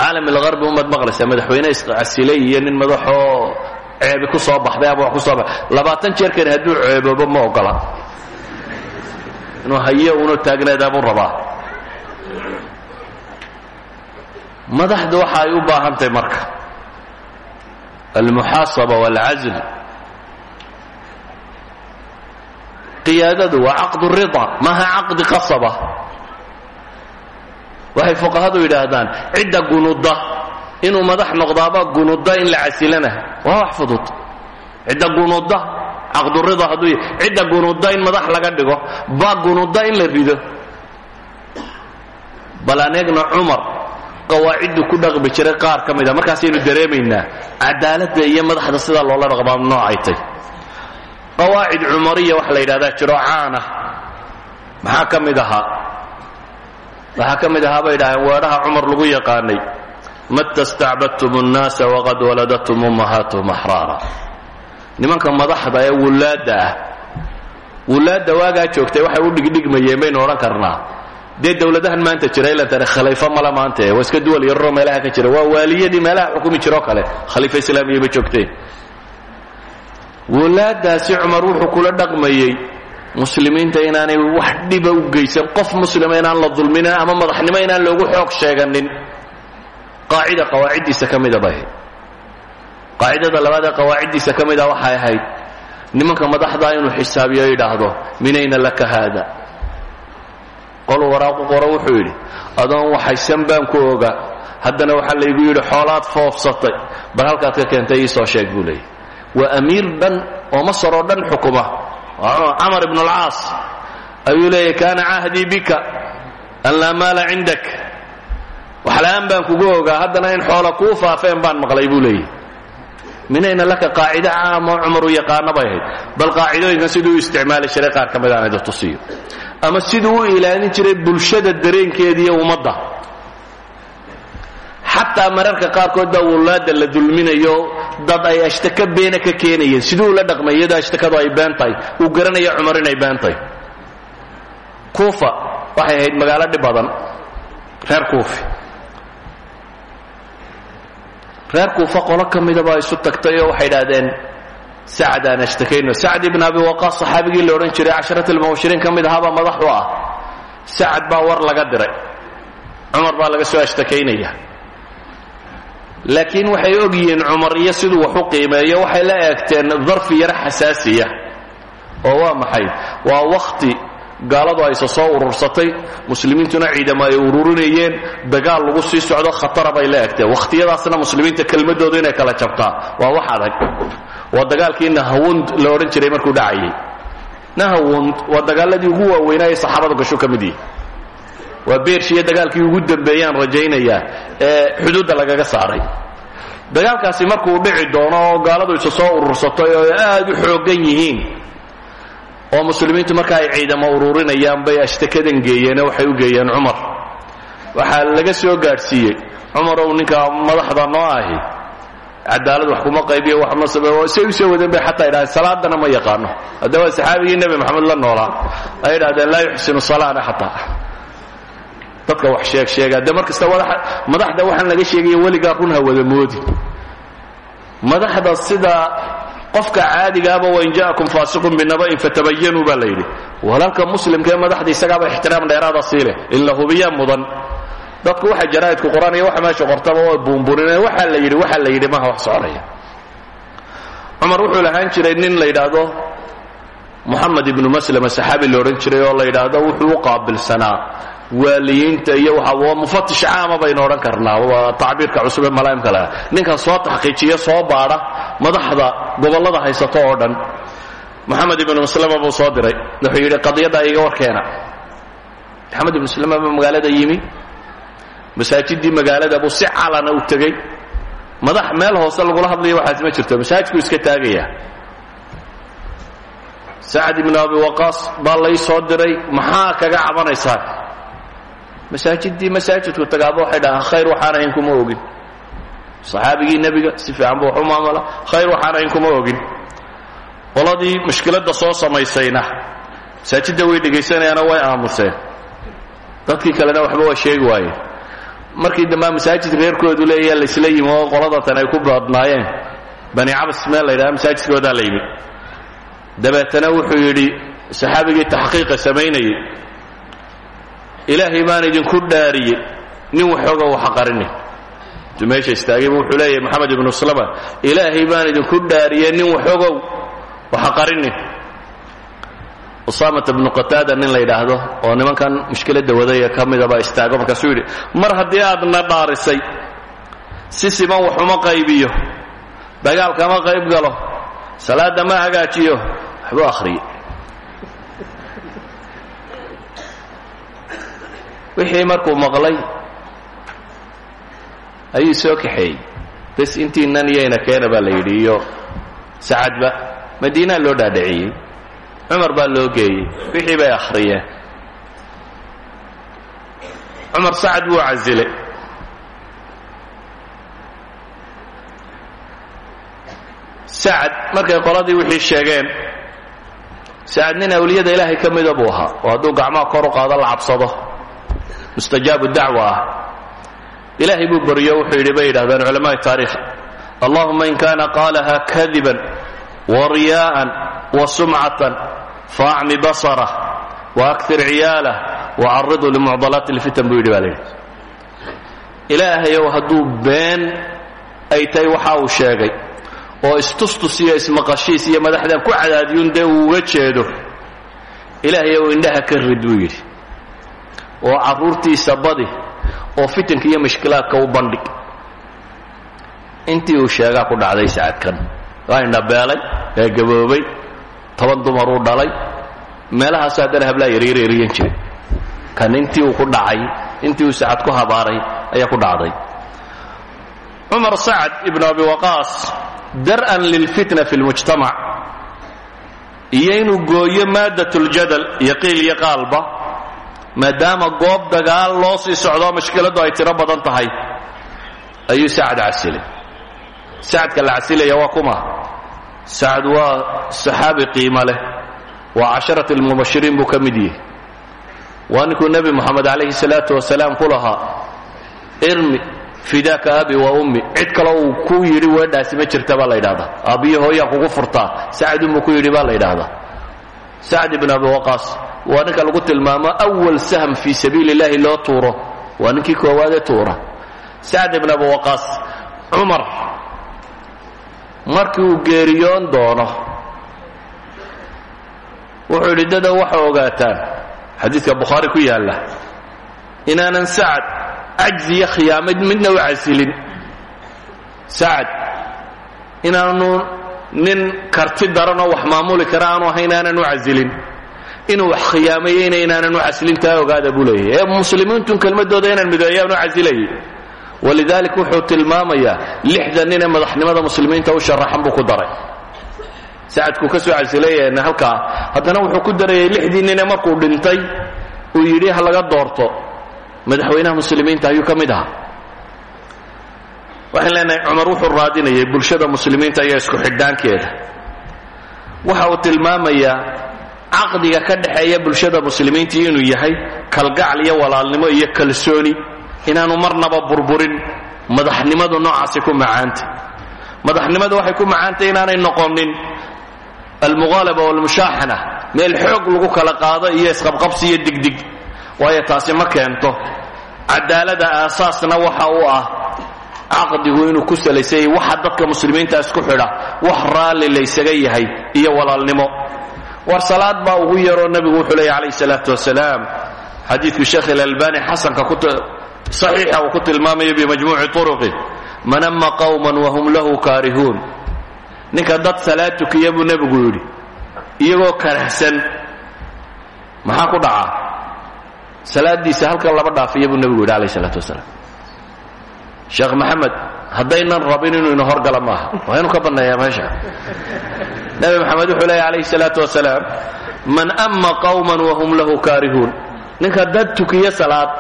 B: caalam ilgarbi umaad maqlaysaa madaxweyne iscasilay iyo nin madaxoo ceebi ku soo baxday ama ku soo baxay labaatan jeerkani hadduu ceeboobo ma ogola. Inuu hayo unu taagneedaa buu rabaa. Madaxdu waxa ay u baahan tahay marka. Almuxaasaba waalcazl qiyaadadu waa caqdu rida maaha caqdi qasaba waxay fuqahadu yidhaahdaan cidda gunuda inuu madax noqdaaba gunuda in la casilana. Waa wax fudud. Cidda gunuda caqdurida hadduu cidda gunuda in madax laga dhigo baa gunuda in la rido. Bal aneegna cumar ku dhaqmi jiray qaar ka mid a markaasaynu dareemaynaa iyo madaxda sidaa loola dhaqmaa noocay tay qawaacid cumariya wax la yidhahdaa jiro caana maxaa ka waxaa ka mid bay idhaaheen weedhaha cumar lagu yaqaanay mata stacbadtum الnaasa waqad waladatum ummahaatuhum axraara nimanka madaxda ee wulaadda ah wulaadda waagaa joogtay waxay u dhigdhigmayeen baynu odhan karnaa dee dowladahan maanta jira ilantani khaliifo male maanta waa iska duwal yararo meelaha ka jira waa waaliyadii meelaha xukumi jiroo kale khaliifo islaamiyaba joogteen. Wulaaddaasi cumar wuxuu kula dhaqmayey muslimiinta inaanay wax dhiba u geysan qof muslima inaan la dulminin ama madaxnimo inaan loogu xoog sheeganin. Qaacida qawaaciddiisa ka mida bay ahayd. Qaacidada labaad ee qawaaciddiisa waxay ahayd nimanka madaxdaa inuu xisaabiyo yidhaahdo min ayna laka haada? Qolu waraaqu qoro wuxuu yidhi adoon waxaysan baan ku ogaa haddana waxaa laygu yidhi xoolaad foofsatay. Bal halkaad ka keentay iisoo sheeg buu leeyay waa amiir dhan oo masar oo dhan xukuma camar ibn alcaas ayuu leeyahy kaana cahdii bika an laa maala cindak. Waxla-aan baan kugu ogaa haddana in xoola kuu faafeen baan maqlay buu leeyahy minayna laka qaacido caamoo cumar u yaqaano bay ahayd. Bal qaacidooyinkan siduu u isticmaali jiray qaar ka mid aan idi tusiyo ama siduu u ilaalin jiray bulshada dareenkeeda iyo ummadda xataa mararka qaarkood baa wulaadda la dulminayo. Dad ay ashtaka beena ka keenayeen. Siduu ula dhaqmay ashtakadu ay been tahay. Garanaya cumar inay been tahay. Waxay ahayd magaalo dhib reer kuufi. Reer kuufa qolo ka midaba isu tagtay oo waxay idhaahdeen sacad aan ashtakayno sacd ibn abi waqaas saxaabigii la odhan jiray casharat almubashiriin ka mid ahaabaa madax ah. Sacad baa war laga diray. Cumar baa laga soo ashtakaynaya laakiin waxay og yihiin cumar iyo siduu wax u qiimeeyo waxay la eegteen darfi yaro xasaasiya. Oo waa maxay? Waa wakhti gaaladu ayse soo urursatay muslimiintuna ciidamo ay ururinayeen dagaal lagu sii socdo khatara bay la egteen wakhtiyadaasna muslimiinta kelmadoodu inay kala jabtaa. Waa wax adag. Waa dagaalkii nahawund la odhan jiray markuu dhacayay. Nahawund waa dagaaladii ugu waaweynaa ee saxaabada gasho ka mid yihi waa beershiya dagaalkii ugu dambeeyaan rajaynayaa ee xuduudda lagaga saaray. Dagaalkaasi markuu dhici doono oo gaaladu isa soo urursatay oo aad u xooggan yihiin oo muslimiintu marka ay ciidamo ururinayaan bay ashtakadan geeyeene waxay u geeyeen cumar. Waxaa laga soo gaadhsiiyey cumarow ninka madaxda noo ahi cadaalad wax kuma qaybiyo wax ma sameeyo say u soo wadeen bay xataa idhahdeen salaadana ma yaqaano. Hadda waa saxaabigii nebi maxamed la noolaa ay idhahdeen laa yuxsinu salaana xataa dadka wax sheeg sheega de mar kasta madaxda waxaan laga sheegaya weligaa run ha wada moodi. Madaxda sida qofka caadigaaba wain ja'akum faasiqun binaba'in fatabayanuu baa la yidhi. Walaalka muslimka ee madaxda isagaaba ixtiraam dheeraada sii leh. In la hubiya mudan. Dadku waxa jaraa'idku qoranaya waxa meesha qortaba waa buunburinaya waxa la yidhi waxa la yidhi maha wax soconaya. Cumar wuxuu lahaan jiray nin la yidhaahdo moxamed ibnu maslama saxaabi la odhan jiray oo la yidhaahdo wuxuu u qaabilsanaa waaliyiinta iyo waa mufatish caama baynu odhan karnaa. Waa tacbiirka cusub ee malaa'imka leh. Ninka soo taxqiijiya soo baadha madaxda gobollada haysato oo dhan moxamed ibnu maslama buu soo diray. Wuxuu yidhi qadiyadda iga warkeena. Moxamed ibnu maslama baa magaalada yimi. Masaajidii magaalada buu si calana u tegey. Madax meel hoose lagula hadlayo waxaas ma jirto. Masaajidku iska taagaya sacad ibnu abi waqaas baa lay soo diray. Maxaa kaga cabanaysaa masaajidii masaajidku tagaaba waxay dhahaan khayr waxaan ahayn kuma ogin saxaabigii nebiga si fiican buu wax u khayr waxaan ahayn kuma ogin qoladii mushkiladda soo samaysayna masaajidda way dhegaysanayaanoo way aamuseen. Dadkii kalena waxba waa sheegi waayeen markii dambea masaajid reerkoodu leeya laysla yimi oo qoladatan ay ku badnaayeen bani cabas meel la yidhaha masaajidkoodaa la yimi. Dabeetana wuxuu yidhi saxaabigii taxqiiqa samaynayay ilaahay baan idinku dhaariyey. Nin waxooga waxa qarinin. Intuu meesha wuxuu leeyahay moxamed ibnu slama ilaahay baan idinku dhaariyey nin waxoogow waxa qarinin. Usaamata bnu qataada nin la yidhaahdo oo nimankan mushkiladda wadaya ka midabaa istaago markaasuu yidhi mar haddii aadna dhaarisay si siman waxuma qaybiyo dagaal kama qayb galo salaadda ma hagaajiyo. Waxbuu akhriye wixii markuu maqlay ayuu soo kaxeeyey. Bes intiinan iyayna keena baa la yidhi iyo sacadba madiinaa loo dhaadhiciyey. Cumar baa loo geeyey. Wixii bay akhriyeen. Cumar sacad wuu casilay. Sacad markay qoladii wixii sheegeen sacad nin awliyada ilaahay ka mida buu ahaa. Oo hadduu gacmaha kor u qaado la cabsado mustajaabu dacwa ah ilaahay buu baryo wuxuu yidhi bay yidhahdaan culamaai taarikh allahuma in kana qaalaha kadiban wa riyaa'an wa sumcatan faacmi basarah wa aktir ciyaalah wa caridu limucdalaati lfitan buu yidhi baa layidhi ilaahayow hadduu been ay tahay waxa uu sheegay oo istustus iyo ismaqashiis iyo madaxdan ku cadaadiyun dee uu uga jeedo ilaahayow indhaha ka rid buu yidhi oo carruurtiisa badi oo fitanka iyo mashkilaadka u bandhig. Intii uu sheegaa ku dhacday sacadkan waa indhabeelay ee gaboobay toban dumaruu dhalay meelahaas haddana hablaa yaryareriyan jiray. Kan intii uu ku dhacay intii uu sacad ku habaaray ayaa ku dhacday. Cumar sacad ibnu abi waqaas dar'an lilfitna fi lmujtamac iyo inuu gooyo maadat ljadal iyo iyo qaalba maadaama goob dagaal loo sii socdoo mashkiladdu ay tiro badan tahay ayuu sacad casilay. Sacadka la casilaya waa kuma sacad waa saxaabi qiimo leh waa casharat almubashiriin buu ka mid yihi waa ninkuu nebi moxamed calayhi irmi fidaaka abi wa ummi. Cid kale uu ku yidhi weedhaasi ma jirta baa la yidhahdaa aabbiyo kugu furtaa sacad unbuu ku yidhi baa la sacd ibn abi waqaas waa ninka lagu tilmaamo awal sahm fii sabiili اllahi loo tuuro. Waa ninkii koowaadee tuura. Sacd ibn abi waqaas cumar markii uu geeriyoon doono wuxuu yidhi dada waxa ogaataan. Xadiidka bukhaari ku yaalla inaanan sacad cajzi iyo khiyaamad midna u casilin. Sacad inaanu nin karti daranoo wax maamuli kara aanu ahay u casilin. Inuu wax khiyaamayeyna inaanan u casilin taa ogaada buu ee muslimiintun kelmadooda inaan mideeyaan u casilayay walidalik wuxuu tilmaamayaa lixdan nin ee madaxnimada muslimiinta u sharaxan buu ku daray. Sacadkuu ka soo casilayeen halkaa haddana wuxuu ku darayay lixdii nine markuu dhintay uu yidhi ha laga doorto madaxweynaha muslimiinta ayuu ka waxaan leenahay cumar wuxuu raadinayay bulshada muslimiinta iyo isku xidhaankeeda waxa uu tilmaamayaa caqdiga ka dhexeeya bulshada muslimiinta inuu yahay kalgacal iyo walaalnimo iyo kalsooni. Inaanu marnaba burburin madaxnimadu noocaasi ku macaanta. Madaxnimadu waxay ku macaantay inaanay noqonin almuqaalaba walmushaaxana meel xoog lagu kala qaado iyo isqabqabsi iyo digdig waayo taasi ma keento. Cadaalada aasaasna waxa uu ah caqdigu inuu ku salaysanyay waxa dadka muslimiinta isku xidha wax raalli laysaga yahay iyo walaalnimo. War salaad baa ugu yaroo nebigu wuxuu leeyay calayh salaatu wasalaam. Xadiidku sheekh ilalbani xasanka saxiixa uu ku tilmaamayo bimajmuuci turuqi man ama qawman wahum lahu kaarihuun. Ninka dad salaad tukiya buu nebigu iyagoo karahsan maxaa ku dhacaa? Salaadiisa halkan laba dhaafiya buu nebigu yidhi alayh salaatu wasalaam sheekh maxamed haddaynan rabin inuu ina horgala maaha. Waa inuu ka banneeyaa meesha. Nebi maxamed wuxuu leeya calayhi salaatu wasalaam man ama qawman wahum lahu kaarihuun ninka dad tukiya salaad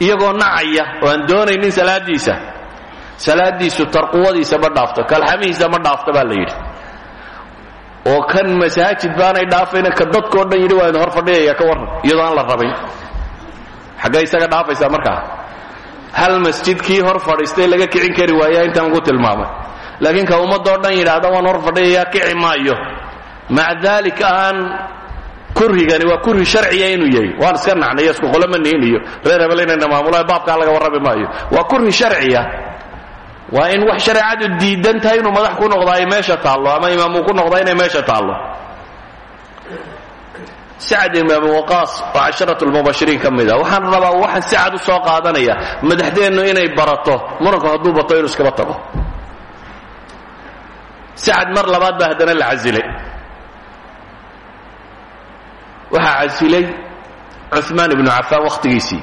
B: iyagoo nacaya oo aan doonaynin salaadiisa salaadiisu tarquwadiisa ma dhaafto kalxamihiisa ma dhaafto baa la yidhi. Oo kan masaajid baanay dhaafayna ka dadkao dhan yidhi waa hor fadhiyaya ka warran iyadoo aan la rabin. Xaggay isaga dhaafaysaa markaa hal masjid kii hor fadhiistay laga kicin kari waaya intaan lagu tilmaamay. Laakiin ka ummadoo dhan yidhaahda waan hor fadhiyayaa kici maayo. Maca daalika aan kurhigani waa kurhi sharciya inuu yahay. Waan iska nacnayo isku qolo ma nihin iyo reer hebel inayna maamulaha baabkaa laga warrami maayo. Waa kurhi sharciya. Waa in wax shareecadu diidan tahay inuu madax ku noqdaa ay meesha taallo ama imaamuu ku noqdaa inay meesha taallo sacad ibn abi waqaas oo casharat lmubashiriin ka mid a waxaan rabaa waxaan si cad u soo qaadanaya madaxdeennu inay barato muranku hadduu bato inuu iskaba tago sacad mar labaad baa haddana la casilay waxaa casilay cumaan ibnu cafaan wakhtigiisii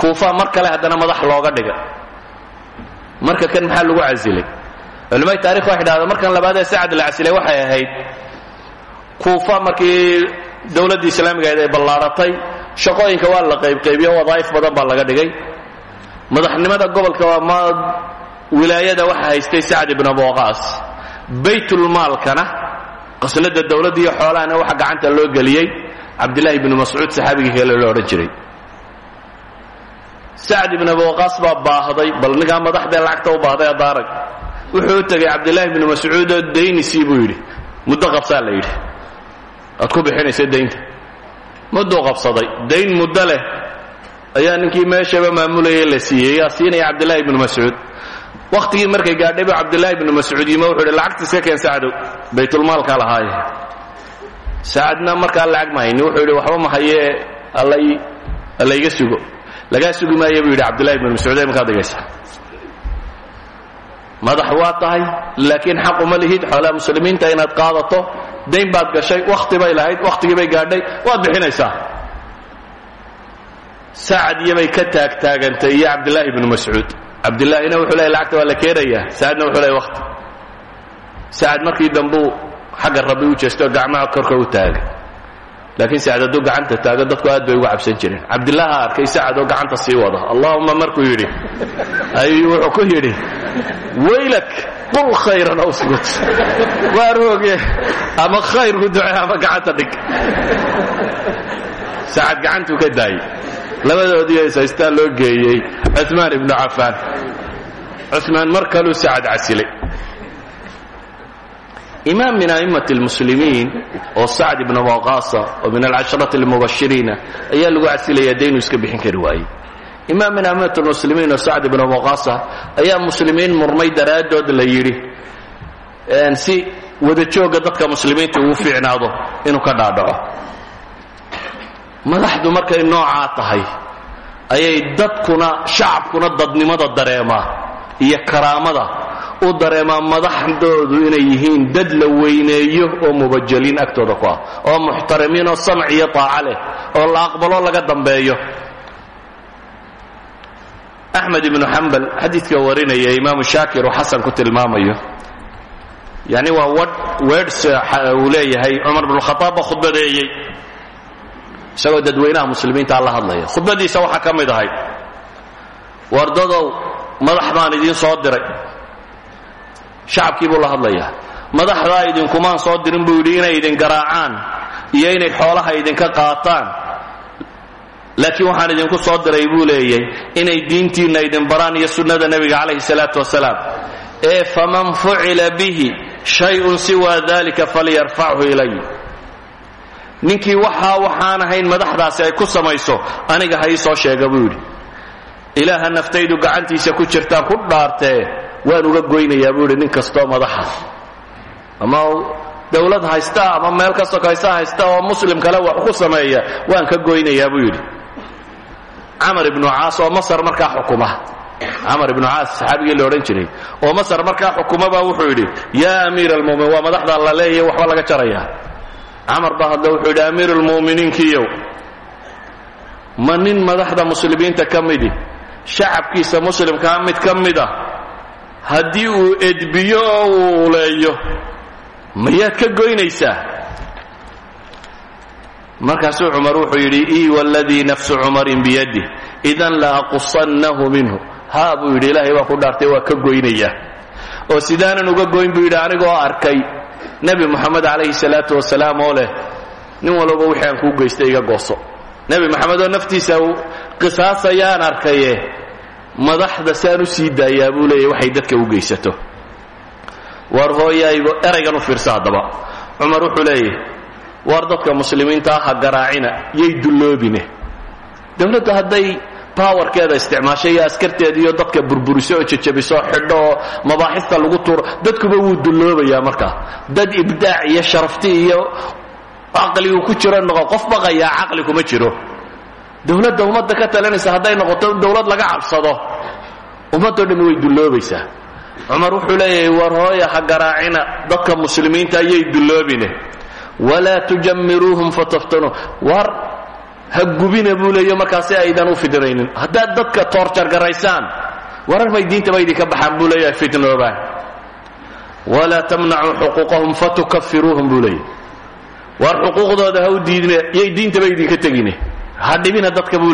B: kuufa mar kale haddana madax looga dhiga marka kan maxaa lagu casilay culamada taarikh waxay dhahdeen markan labaadee sacad la casilay waxay ahayd kuufa markii dowladdii islaamiga ahayd ay ballaaratay shaqooyinka waa la qaybqaybiyo wadaa'if badan baa laga dhigay. Madaxnimada gobolka ma wilaayada waxaa haystay sacad ibn abi waqaas. Baytulmaalkana qasnada dowladda iyo xoolahana waxa gacanta loo geliyey cabdillaahi ibnu mascuud saxaabigii kale lo odhan jiray. Sacad ibn abi waqaas baa baahday bal ninkaa madaxdee lacagta u baahday adaarag wuxuu u tegay cabdillaahi ibnu mascuud oo daynisii buu yidhi muddo qabsaa la yidhi aad ku bixinaysa daynta. Mudduu qabsaday dayn muddo leh. Ayaa ninkii meeshaba maamulayay la siiyey. Yaa siinaya cabdillaahi ibnu mascuud. Wakhtigii markay gaadhay buu cabdillaahi ibnu mascuud yimo wuxuu yidhi lacagta iska keen sacdow baytulmaalkaa lahaaye sacadna markaa lacag ma hayni wuxuu yidhi waxba ma hayee allay allayga sugo. Lagaa sugi maaya buu yidhi cabdillahi ibnu mascuud. Ee markaa dhigaysa madax waa tahay laakiin xaq uma lihid xoolaha muslimiinta inaad qaadato dayn baad gashay wakhti bay lahayd wakhtigii bay gaadhay waad bixinaysaa. Sacad iyobay ka taagtaagantay iyo cabdillaahi ibnu mascuud. Cabdillaahina wuxuu leey lacagta waa la keenayaa. Sacadna wuxuu leey wakhti. Sacad markii dambuu xagga rabbi u jeestoo gacmaha korka u taagay laakiin sacad hadduu gacanta taago dadku aad bay uga cabsan jireen. Cabdillaha arkay sacad oo gacanta sii wada allahuma markuu yidhi. Ayuu wuxuu ku yidhi waylak qul khayran aw sukut waar hooge ama khayr ku duce ama gacanta dhig. Sacad gacantuu ka daayey labadoodii is haystaa loo geeyey. Cumaan ibnu cafaan. Cumaan mar kaluu sacad casilay. Imaam min a'immati اlmuslimiin oo sacd ibn waqaasa oo min alcasharati اlmubashiriina ayaa lagu casilayaa daynuu iska bixin kari waayey imaam min a'immati اlmuslimiin oo sacd ibn waqaasa ayaa muslimiin murmay daraaddood la yidhi si wada jooga dadka muslimiinta uu fiicnaado inuu ka dhaadhaco. Madaxdu markay noocaa tahay ayay dadkuna shacabkuna dadnimada dareemaa iyo karaamada u dareemaa madaxdoodu inay yihiin dad la weyneeyo oo mubajaliin agtooda ku ah oo muxtarimiin oo samc iyo taaca leh oo la aqbalo laga dambeeyo axmed ibnu xambal xadiidka warinaya imaamu shaakir uu xasan ku tilmaamayo yani waa wad weedhs uu leeyahay cumar bnu khaaab baa khudbadeeyey isagoo dadweynaha muslimiintaa la hadlaya khudbadiisa waxaa ka mid ahay wardadow madax baan soo diray shacabkii buu la hadlayaa madaxdaa idinkumaan soo dirin buu yidhi inay idin garaacaan iyo inay xoolaha idinka qaataan laakiin waxaan idinku soo diray buu leeyay inay diintiinna idin baraan iyo sunnada nebiga calayhi salaatu wasalaam. Ee faman fucila bihi shay-un siwaa dalika falyarfachu ilay. Ninkii waxaa waxaan ahayn madaxdaasi ay ku samayso aniga ha ii soo sheega buu yidhi. Ilaaha naftaydu gacantiisa ku jirtaan ku dhaartee waan uga goynayaa buu nin kastoo madaxa. Ama dawlad haysta ama meel ka sokaysa haysta oo muslim kale wax ku sameeya waan ka goynayaa buu camar ibnu caas oo masar markaa xukuma camar ibnu caas saxaabigii la odhan jiray oo masar markaa xukuma baa wuxuu yidhi yaa amiir almu'miniin waa madaxda la leeyahay waxba laga jarayaa. Camar baa hadda wuxuu yidhi amiir almu'miniinkiiyow ma nin madaxda muslimiinta ka midi shacabkiisa muslimkaa mid ka mid ah haddii uu edbiyo oo uu uleeyo mayaad ka goynaysaa markaasuu cumar wuxuu yidhi ii waladii nafsu cumarin biyadih idan la aqusannahu minhu. Haa buu yidhi ilaahay baa ku dhaartay waa ka goynaya. Oo sidaanan uga goyn buu yidhi anigoo arkay nebi moxamed calayhi salaatu wasalaam oo leh nin walba wixii aan geystay iga gooso. Nebi moxamed oo naftiisa qisaasayaan arkaye madaxda saan u sii daayaa buu leeyahy waxay dadka u geysato. War hooyaygo eraygan u fiirsa haddaba. Wuxuu leeyahy war dadka muslimiintaa ha garaacina yay dulloobine dowladdu hadday bawarkeeda isticmaashay askarteeda iyo dadka burburiso oo jejabiso xidho mabaaxista lagu tuuro dadkuba wuu dulloobayaa markaa dad ibdaac iyo sharafti iyo caqligu ku jiro noqo qof baqayaa caqli kuma jiro. Dowladda ummadda ka talinaysa hadday noqoto dowlad laga cabsado ummaddoo dhammi way dulloobaysaa cumar wuxuu leeyahay war hooya ha garaacina dadka muslimiinta ayay dulloobine walaa tujammiruuhum fataftanuu war ha gubina buu leeya markaasi aydan u fidnaynin haddaad dadka toorjargaraysaan warar may diintaba idinka baxaan buu leeyahay fitnoobaan walaa tamnacuu xuquuqahum fatukafiruuhum buu war xuquuqdooda ha u diidine yay diintaba idinka tegine ha dhibina dadka buu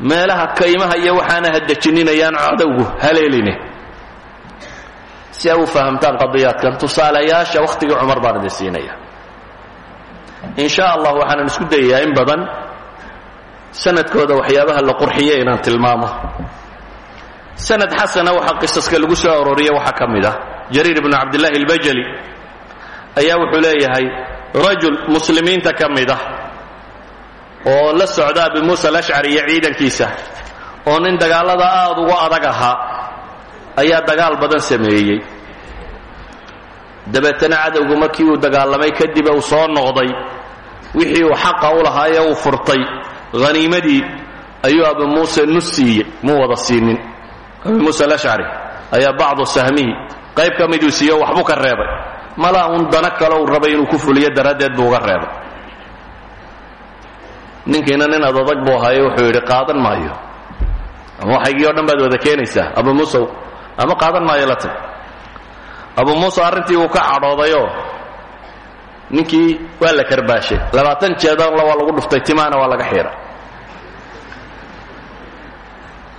B: meelaha kaymaha iyo waxaana ha dejininayaan cadowgu si ay u fahamtaan qadiyaadkan tusaalayaasha wakhtigii cumar baan idin siinaya. In allah waxaanan isku dayayaa in badan sanadkooda waxyaabaha la qurxiyey inaan tilmaamo. Sanad xasana waxaa qisaska lagu soo arooriya waxaa ka mid ah. Jariir ibnu cabdillahi albajali ayaa wuxuu leeyahay rajul muslimiinta ka mid ah oo la socda abi muusa alashcari iyo ciidankiisa oo nin dagaallada aad uga adag ahaa ayaa dagaal badan sameeyey. Dabeetana cadowgu markii uu dagaalamay kadib uu soo noqday wixii uu xaqa u lahaa ee furtay haniimadii ayuu abi muuse nus siiyey muu wada siinin. Abi muuse alashcari ayaa bacdu sahmihi qayb ka miduu siiyo waxbuu ka reebay. Malaa uun dano kale uu rabay inuu ku fuliyo daraaddeed buu uga reebay. Ninkiina nin adadag buu ahaaye wuxuu yidhi qaadan maayo. Ama waxaygii o dhan baad wada keenaysaa abu muusew ama qaadan maayo la tag. Abu muuse arrintii uu ka cadhoodayoo ninkii waa la karbaashay. Labaatan jeedaanla waa lagu dhuftay timaana waa laga xiidhay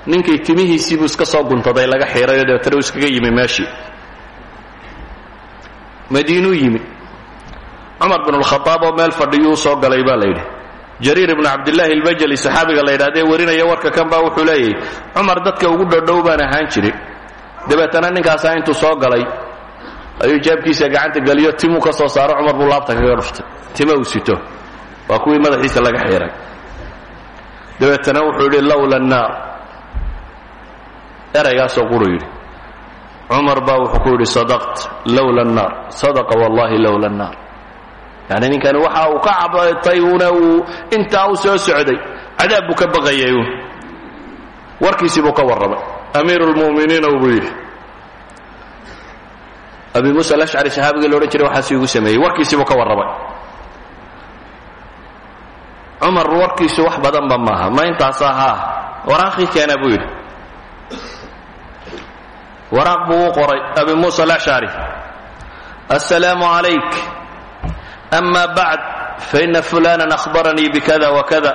B: ninkii timihiisii buu iska soo guntaday laga xiidhay oo dabeetana uu iskaga yimi meeshii madiinuu yimi cumar bin alkhadaab oo meel fadhiyuu soo galay baa la yidhi. Jariir ibnu cabdillaahi albajali saxaabiga la yidhahdee warinaya warka kan baa wuxuu leeyahy cumar dadka ugu dhodhow baan ahaan jiray dabeetana ninkaasaa intuu soo galay ayuu jaabkiisa gacanta geliyo timuu ka soo saaro cumar buu laabta kaga dhuftay tima uu sito. Waa kuwii madaxiisa laga xiidhay dabeetana wuxuu yidhi lowla annaar eraygaasoo quru yidhi cumar baa wuxuu ku yidhi sadaqt lowla sadaqa wallahi lowla annaar yacni waxa uu ka cabatay una uu soo socday. Cadaab buu ka baqayay warkiisii buu ka warramay amiiru lmu'miniina buu yidhi. Abi muusa alashcari saxaabigii la odhan jiray waxaas igu sameeyey warkiisii buu ka warramay. Cumar warkiisu wax badanba maaha ma intaas ahaa waraaqii keena buu yidhi. Waraaq buu u qoray abi muusa alashcari assalaamu calayk. Ama bacd faina fulanan ahbaranii bikada wakada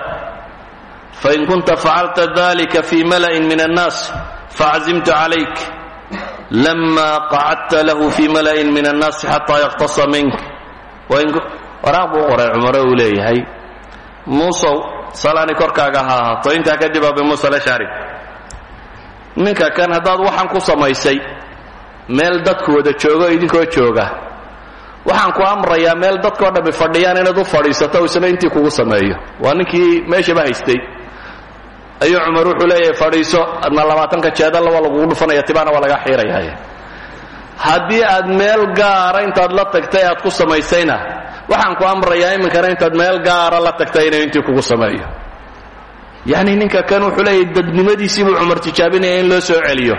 B: fain kunta facalta dalika fi mala'in min annaas faczimtu calayk lama qacadta lahu fi mala'in min annaasi xataa yaqtasa mink waraaq buu u qoray cumaro uu leeyahay muusow salaani korkaaga ha ahaato intaa kadib abi muusa alashcari ninka kan haddaad waxaan ku samaysay meel dadku wada joogo idinkoo jooga waxaan ku amrayaa meel dadkao dhammi fadhiyaan inaad u fadhiisato isna intii kugu sameeyo waa ninkii meeshaba haystay ayuu cumar wuxuu leeyahay fadhiiso adna labaatanka jeedalla waa lagugu dhufanaya tibaana waa lagaa xiirayaa haddii aad meel gaara intaad la tagtay aad ku samaysayna waxaan ku amrayaa iminkana intaad meel gaara la tagtay inay intii kugu sameeyo. Yacni ninka kan wuxuu leeyahay dadnimadiisii buu cumar tijaabinaya in loo soo celiyo.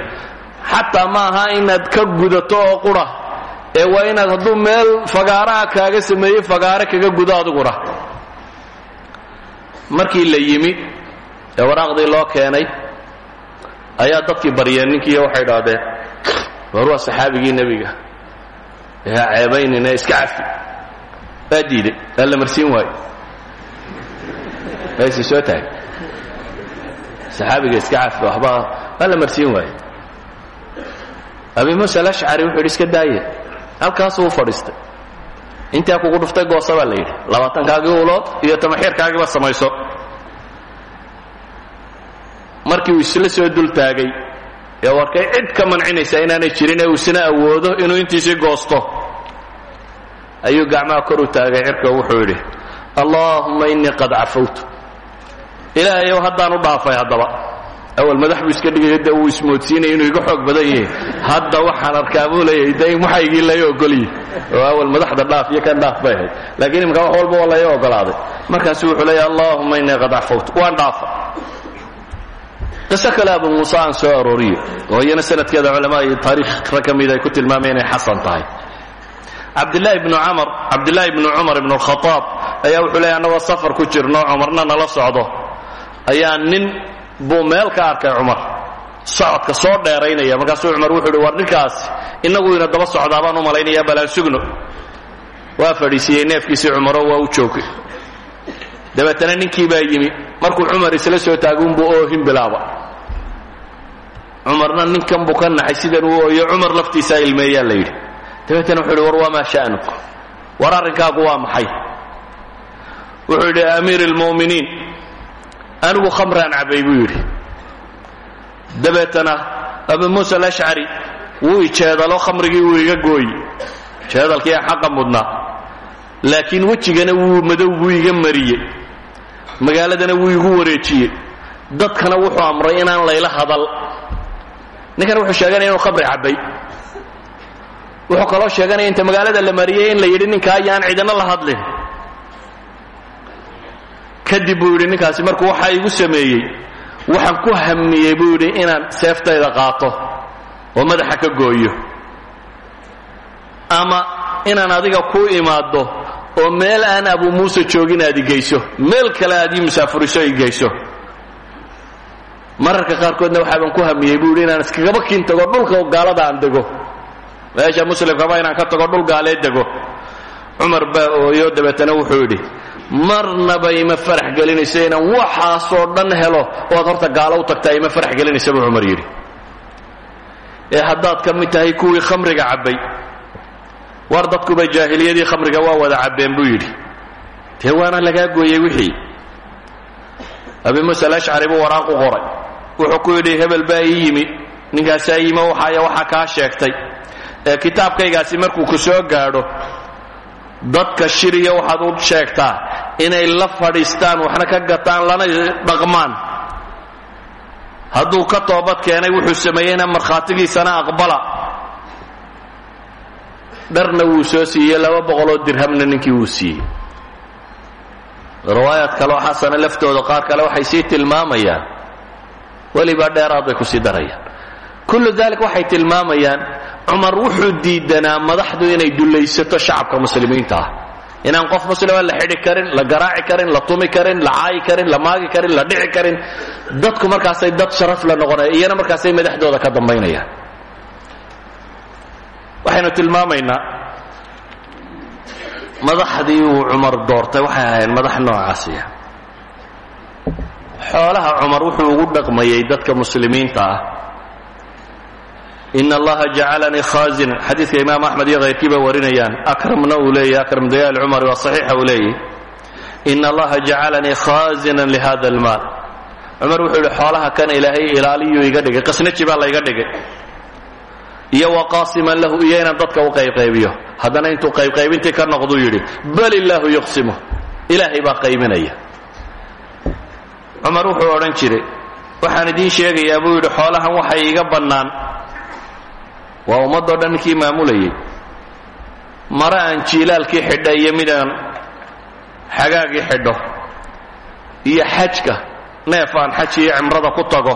B: Xataa ma aha inaad ka gudato oo qura ee waa inaad hadduu meel fagaaraha kaaga sameeyey fagaare kaga gudo adiguna markii la yimi ee waraaqdii loo keenay ayaa dadkii baryeen ninkiiyo waxay idhaahdeen war saxaabigii nebiga. Ee ha ceebaynine iska cafi waa diiday marsiin waayo waasi soo taagay saxaabiga iska cafi waxba waa marsiin waayo abi muusa alashcari wuxuu iska daaye. Halkaasuu u fadhiistay. Intaa kugu dhuftay goosa baa la yidhi labaatankaagii ulood iyo tamaxiirkaagiiba markii uu isla soo dul taagay ee warkay cid ka mancinaysa inaanay jirin ee uu isna awoodo inuu intiisii goosto. Ayuu gacmaha kor u taagay cirka wuxuu yidhi allaahumma innii qad cafawtu. Ilaahayow haddaan u dhaafay haddaba. Awal madax iska dhigaya de uu ismoodsiinaya inuu iga xoog badan yahay. Hadda waxaan arkaa buu leeyahay de waxaygii laga ogolyi oo madaxda dhaaf kan dhaaf laakiin imika wax walba ogolaaday markaasu wuxuu leeya allahuma innii qad cafawt waan dhaafa qiso kale abu muuse aan soo arooriyo oo iyana sanadkeeda culamaa iyo taariikhra ka mid ay ku tilmaameen inay xasan tahay. Cabdillaahi ibnu camar cabdillaahi ibnu cumar ibnu alkhadaab ayaa wuxuu leeya annagoo safar ku jirno cumarna nala socdo. Ayaa nin buu meel ka arkay cumar socodka soo dheeraynaya. Markaasuu cumar wuxuu uhi war ninkaas innagu ina daba socdaa baan u malaynayaa balaan sugno. Waa fadhiisiiyey neefkiisii cumaroo waa u joogay dabeetana ninkii baa yimi. Markuu cumar isla soo taagunbuu oohin bilaaba. Cumarna ninkan buu ka naxay sidan uu ooyo cumar laftiisaa ilmeeyaa la yidhi. Dabeetana yidhi war wamaa sha'nuk war arrinkaagu waa maxay? Wuxuu yidhi amiir almu'miniin anigu khamraan cabbay buu yidhi. Dabeetana abu muusa alashcari wuu ijeedalo khamrigii wuu iga gooyi jeedalkii aan xaqa mudnaa. Laakiin wejigana wuu madow buu iga mariyey magaaladana wuu igu wareejiyey. Dadkana wuxuu amray inaan layla hadal. Ninkan wuxuu sheeganaya inuu khamri cabbay. Wuxuu kaloo sheeganaya inta magaalada la mariyey in la yidhi ninkaa ayaan cidina la hadlin. Kadib buu yidhi ninkaasi markuu waxaa igu sameeyey waxaan ku hamiyey buu yidhi inaan seeftayda qaato oo madaxa ka gooyo. Ama inaan adiga ku imaaddo oo meel aan abu muuse joogin aad igeyso meel kale aad ii musaafuriso igeyso mararka qaarkoodna waxaaban ku hamiyey buu yidhi inaan iskagaba kiin tago dhulka gaalada aan dego. Meesha muslimkaba inaan ka tago dhul gaalee dego. Cumar baa ooyo dabeetana wuxuu yidhi marnaba ima farax gelinayso inaan waxaasoo dhan helo oad horta gaalo u tagtaa ima farax gelinaysa buu cumar yidhi. Ee haddaad ka mid tahay kuwii khamriga cabbay war dadkuba jaahiliyadii khamriga waa wada cabbeen buu yidhi. Dee waana lagaa gooyey wixii? Abi muuse alashcari buu waraaq u qoray. Wuxuu ku yidhi hebel baa ii yimi ninkaasaa yimi waxaaya waxaa kaa sheegtay. Ee kitaabkaygaasi markuu ku soo gaadho dadka shiriya waxaad u sheegtaa inay la fadhiistaan waxna ka gataan lana dhaqmaan. Hadduu ka toobad keenay wuxuu sameeyeyna markhaatigiisana aqbala dharna wuu soo siiyey laba boqoloo dirhamna ninkii wuu siiyey. Riwaayaad kaleo xasana laftooda qaar kale waxay sii tilmaamayaan. Welibaa dheeraad bay ku sii darayaan. Kullu dalik waxay tilmaamayaan cumar wuxuu diidanaa madaxdu inay dullaysato shacabka muslimiinta ah. Inaan qof muslima la xidhi karin la garaaci karin la tumi karin la caayi karin la maagi karin la dhici karin. Dadku markaasay dad sharaf la noqonaya iyana markaasay madaxdooda ka dambaynayaan waxaynu tilmaamaynaa. Madaxdii uu cumar doortay waxay ahayd madax noocaasiya. Xoolaha cumar wuxuu ugu dhaqmayay dadka muslimiinta ah. Allaha jacalanii khaazinan xadiidka imaam axmed iyo kayrkiiba akramna uu leeyahy akram dayaal cumar waa saxiixa uu leeyahy in allaha jacalanii khaazinan lihada almaal. Cumar wuxuu xoolaha kan ilaahay ilaaliyuu iga dhigay qasnaji baa layga dhigay iyo waqaasiman lahu iyo inaan dadka u qaybqaybiyo. Haddana intuu qaybqaybintii ka noqduu yidhi bal illaahu yuqsimu. Ilaahay baa qaybinaya. Cumar wuxuu odhan jiray waxaan idiin sheegayaa buu yidhi xoolahan waxay iga bannaan. Waa ummaddoo dhan ninkii maamulayay. Mare aan jiilaalkii xidha iyo midaan xagaagii xidho iyo xajka neef aan xaj iyo cimrada ku tago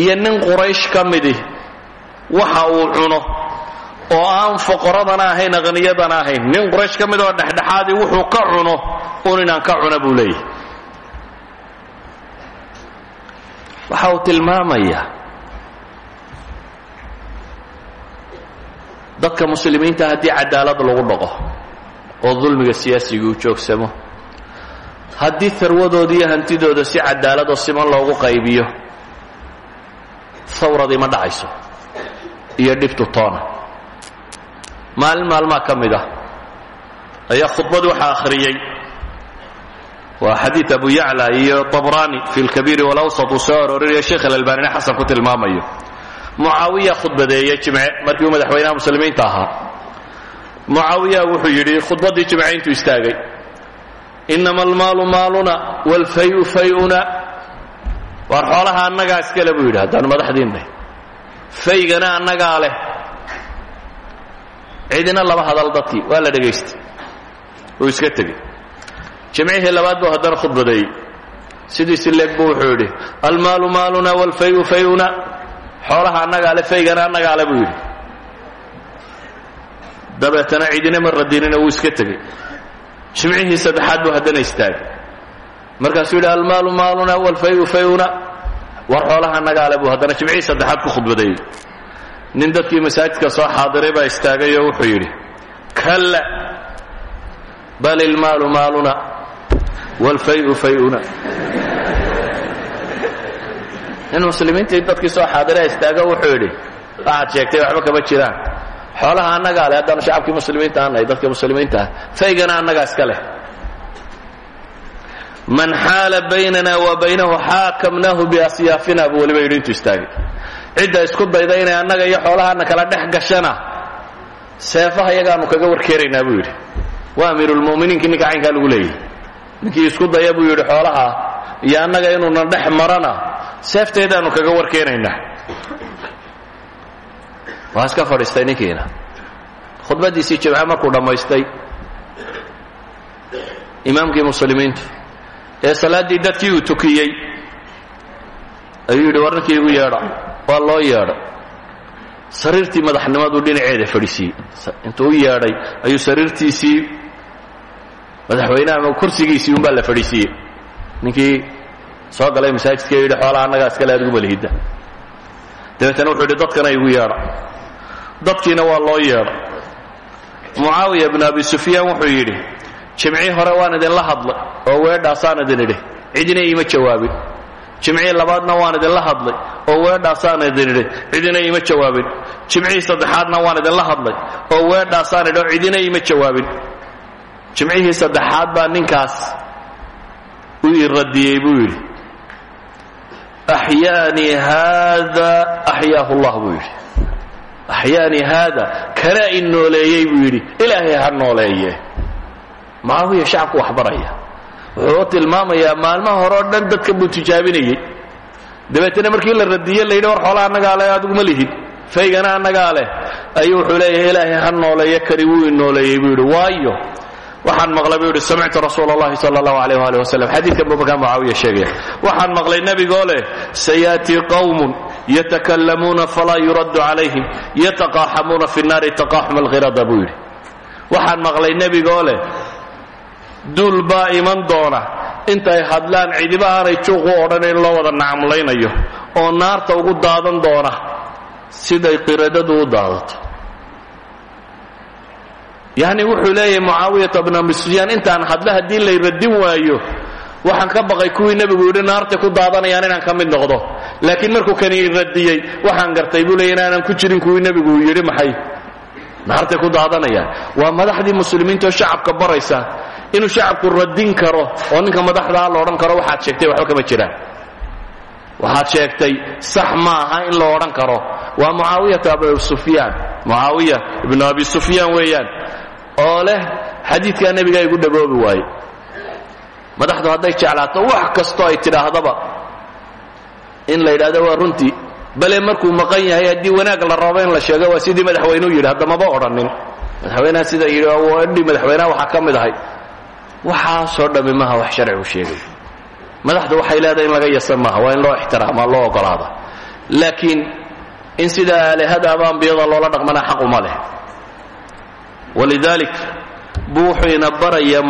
B: iyo nin quraysh ka midi waxa uu cuno oo aan foqoradana ahayn aqniyadana ahayn. Nin quraysh ka mid oo dhexdhexaadii wuxuu ka cuno un inaan ka cuna buu leeyahy waxa uu tilmaamayaa dadka muslimiinta haddii cadaalad lagu dhaqo oo dulmiga siyaasiga uu joogsamo haddii tarwadooda iyo hantidooda si cadaalad oo siman loogu qaybiyo hawradii ma dhacayso iyo dhibtu toona. Maalin maalmaa ka mid ah ayaa khudbad waxaa akhriyey waa abu yacla iyo abraani fi lkabiiri walawsat uu soo aroorinayo sheekh alalbaanina xasan ku tilmaamayo. Mucaawiya khudbadeeyey jimce markii madaxweynaha muslimiinta ahaa. Mucaawiya wuxuu yidhi khudbaddii jimce istaagay. Inama almaalu maaluna walfayu fayuna. Waar xoolaha annagaa iskale buu yidhi haddaan madaxdiin faygana annagaa leh. Cidina laba hadal dadkii waa la dhegaystay uu iska tegey. Jimcihii labaad buu haddana khudbadeeyey sidiisi leeg buu wuxuu yidhi almaalu maaluna waalfayu fayuna. Xoolaha annagaa le faygana annagaa le buu yidhi. Dabeetana cidina ma radinina wuu iska tegey. Jimcihii saddexaad buu haddana istaagay. Markaasuu yidhi almaalu maaluna waalfayu fayuna war xoolaha annagaa le buu haddana jimcihii saddexaad ku khudbadeeyey nin dadkii masaajidka soo xaadiray baa istaagay oo wuxuu yidhi kalla bal ilmaalu maaluna waalfayu fayuna. Nin muslimiintii dadkii soo xaadiraa istaago wuxuu yidhi waxaad sheegtay waxba kama jiraan. Xoolaha annagaa leh haddaanu shacabkii muslimiinta anahay dadka muslimiinta ah faygana annagaa iska leh man xaala baynana wa baynahu xaakamnaahu biasyaafina buu weliba yidhi intuu istaagay. Cidda isku dayda inay annaga iyo xoolahaana kala dhex gashana seefaha iyagaanu kaga warkeeraynaa buu yidhi. Waa amiirulmu'miniinkii ninka caynkaa lagu leeyahy ninkii isku daya buu yidhi xoolaha iyo annaga inuuna dhex marana seefteedaanu kaga warkeenaynaa. Waa iska fadhiistay ninkiina. Khudbaddiisii jimce markuu dhammaystay imaamkii muslimiintu ee salaaddii dadkii uu tukiyey ayuu yidhi war ninkii igu waa loo yeedhay sariirtii madaxnimaduu dhinaceeda fadhiisiiyey intuu u ayuu sariirtiisii madaxweynaha ama kursigiisii unbaa la fadhiisiiyey ninkii soo galay masaajidka yidhi xoolaha annagaa iskale aad ugu dabeetana wuxuu yidhi dadkana igu yeedha dadkiina waa loo yeedhay mucaawiya bnu abi sufyaan wuxuu yidhi jimcii hore waan idinla hadlay oo weedhaasaan idin idhi. Cidina iima jawaabin. Jimcii labaadna waan idinla hadlay oo weedhaasaan idin idhi. Cidina iima jawaabin. Jimcihii saddexaadna waan idinla hadlay oo weedhaasaan idhi. Cidina iima jawaabin. Jimcihii saddexaad baa ninkaas u ii radiyey buu yidhi. Axyaanii haada axyaahu llah buu yidhi. Axyaanii haada kanaa i nooleeyey buu yidhi. Ilaahay ha nooleeye maamuyo shacabku waxbaraya. Wuxuu tilmaamayaa maalmaha hore oo dhan dadka buu tijaabinayey dabeetana markii la radiye layidhi war xoolaa annagaa leh aduguma lihin faygana annagaa leh. Ayuu wuxuu leeyahay ilaahay ha nooleeya kani wuu inooleeyey buu yidhi. Waayo. Waxaan maqlay buu yidhi samictu rasuul allahi sala allahu alayh waali wasalam xadiidka abubakar mucaawiya sheegaya. Waxaan maqlay nebigoo leh sayaatii qowmun yatakallamuuna falaa yuraddu calayhim yataqaaxamuuna fi nnaari taqaaxum alkhirada buu yidhi. Waxaan maqlay nebigoo leh duul baa iman doona. Intay hadlaan cidiba aanay juuq u odhan in loo wada nacamlaynayo oo naarta ugu daadan doona siday qiradadu u daadato. Yacni wuxuu leeyahay mucaawiyata bn abi intaan hadle haddii lay radin waayo waxaan ka baqay kuwii nebigu yidhi naartay ku daadanayaan inaan ka mid noqdo. Laakiin markuu kani radiyey waxaan gartay buu leeyay inaanan ku jirin kuwii nebigu yidhi maxay naartay ku daadanayaan waa madaxdii muslimiinta oo shacabka baraysa. Inuu shacabku radin karo oo ninka madaxdaa la odhan karo waxaad sheegtay waxba kama jiraan waxaad sheegtay sax ma aha in la odhan karo. Waa mucaawiyata abu sufyaan mucaawiya ibnu abi sufyaan weeyaan. Oo leh xadiidkaa nebiga igu dhagoobi waaye madaxdu hadday jeclaato wax kastoo ay tidhaahdaba in la yidhahdo waa runtii bale markuu maqan yahay haddii wanaag la rabo in la sheego waa sidii madaxweyneu yidhi haddamaba odhanin madaxweynaha sida yidhi adhi madaxweynaha waxaa ka mid ahay. Waxaasoo dhammi maha wax sharcigu sheegay. Madaxdu waxay leedahay in laga yasan maaha waa in loo ixtiraamaa loo ogolaada. Laakiin in sida aalihada ama ambiyada loola dhaqmana xaq uma leh. Walidaalik buu wuxuu ina barayaa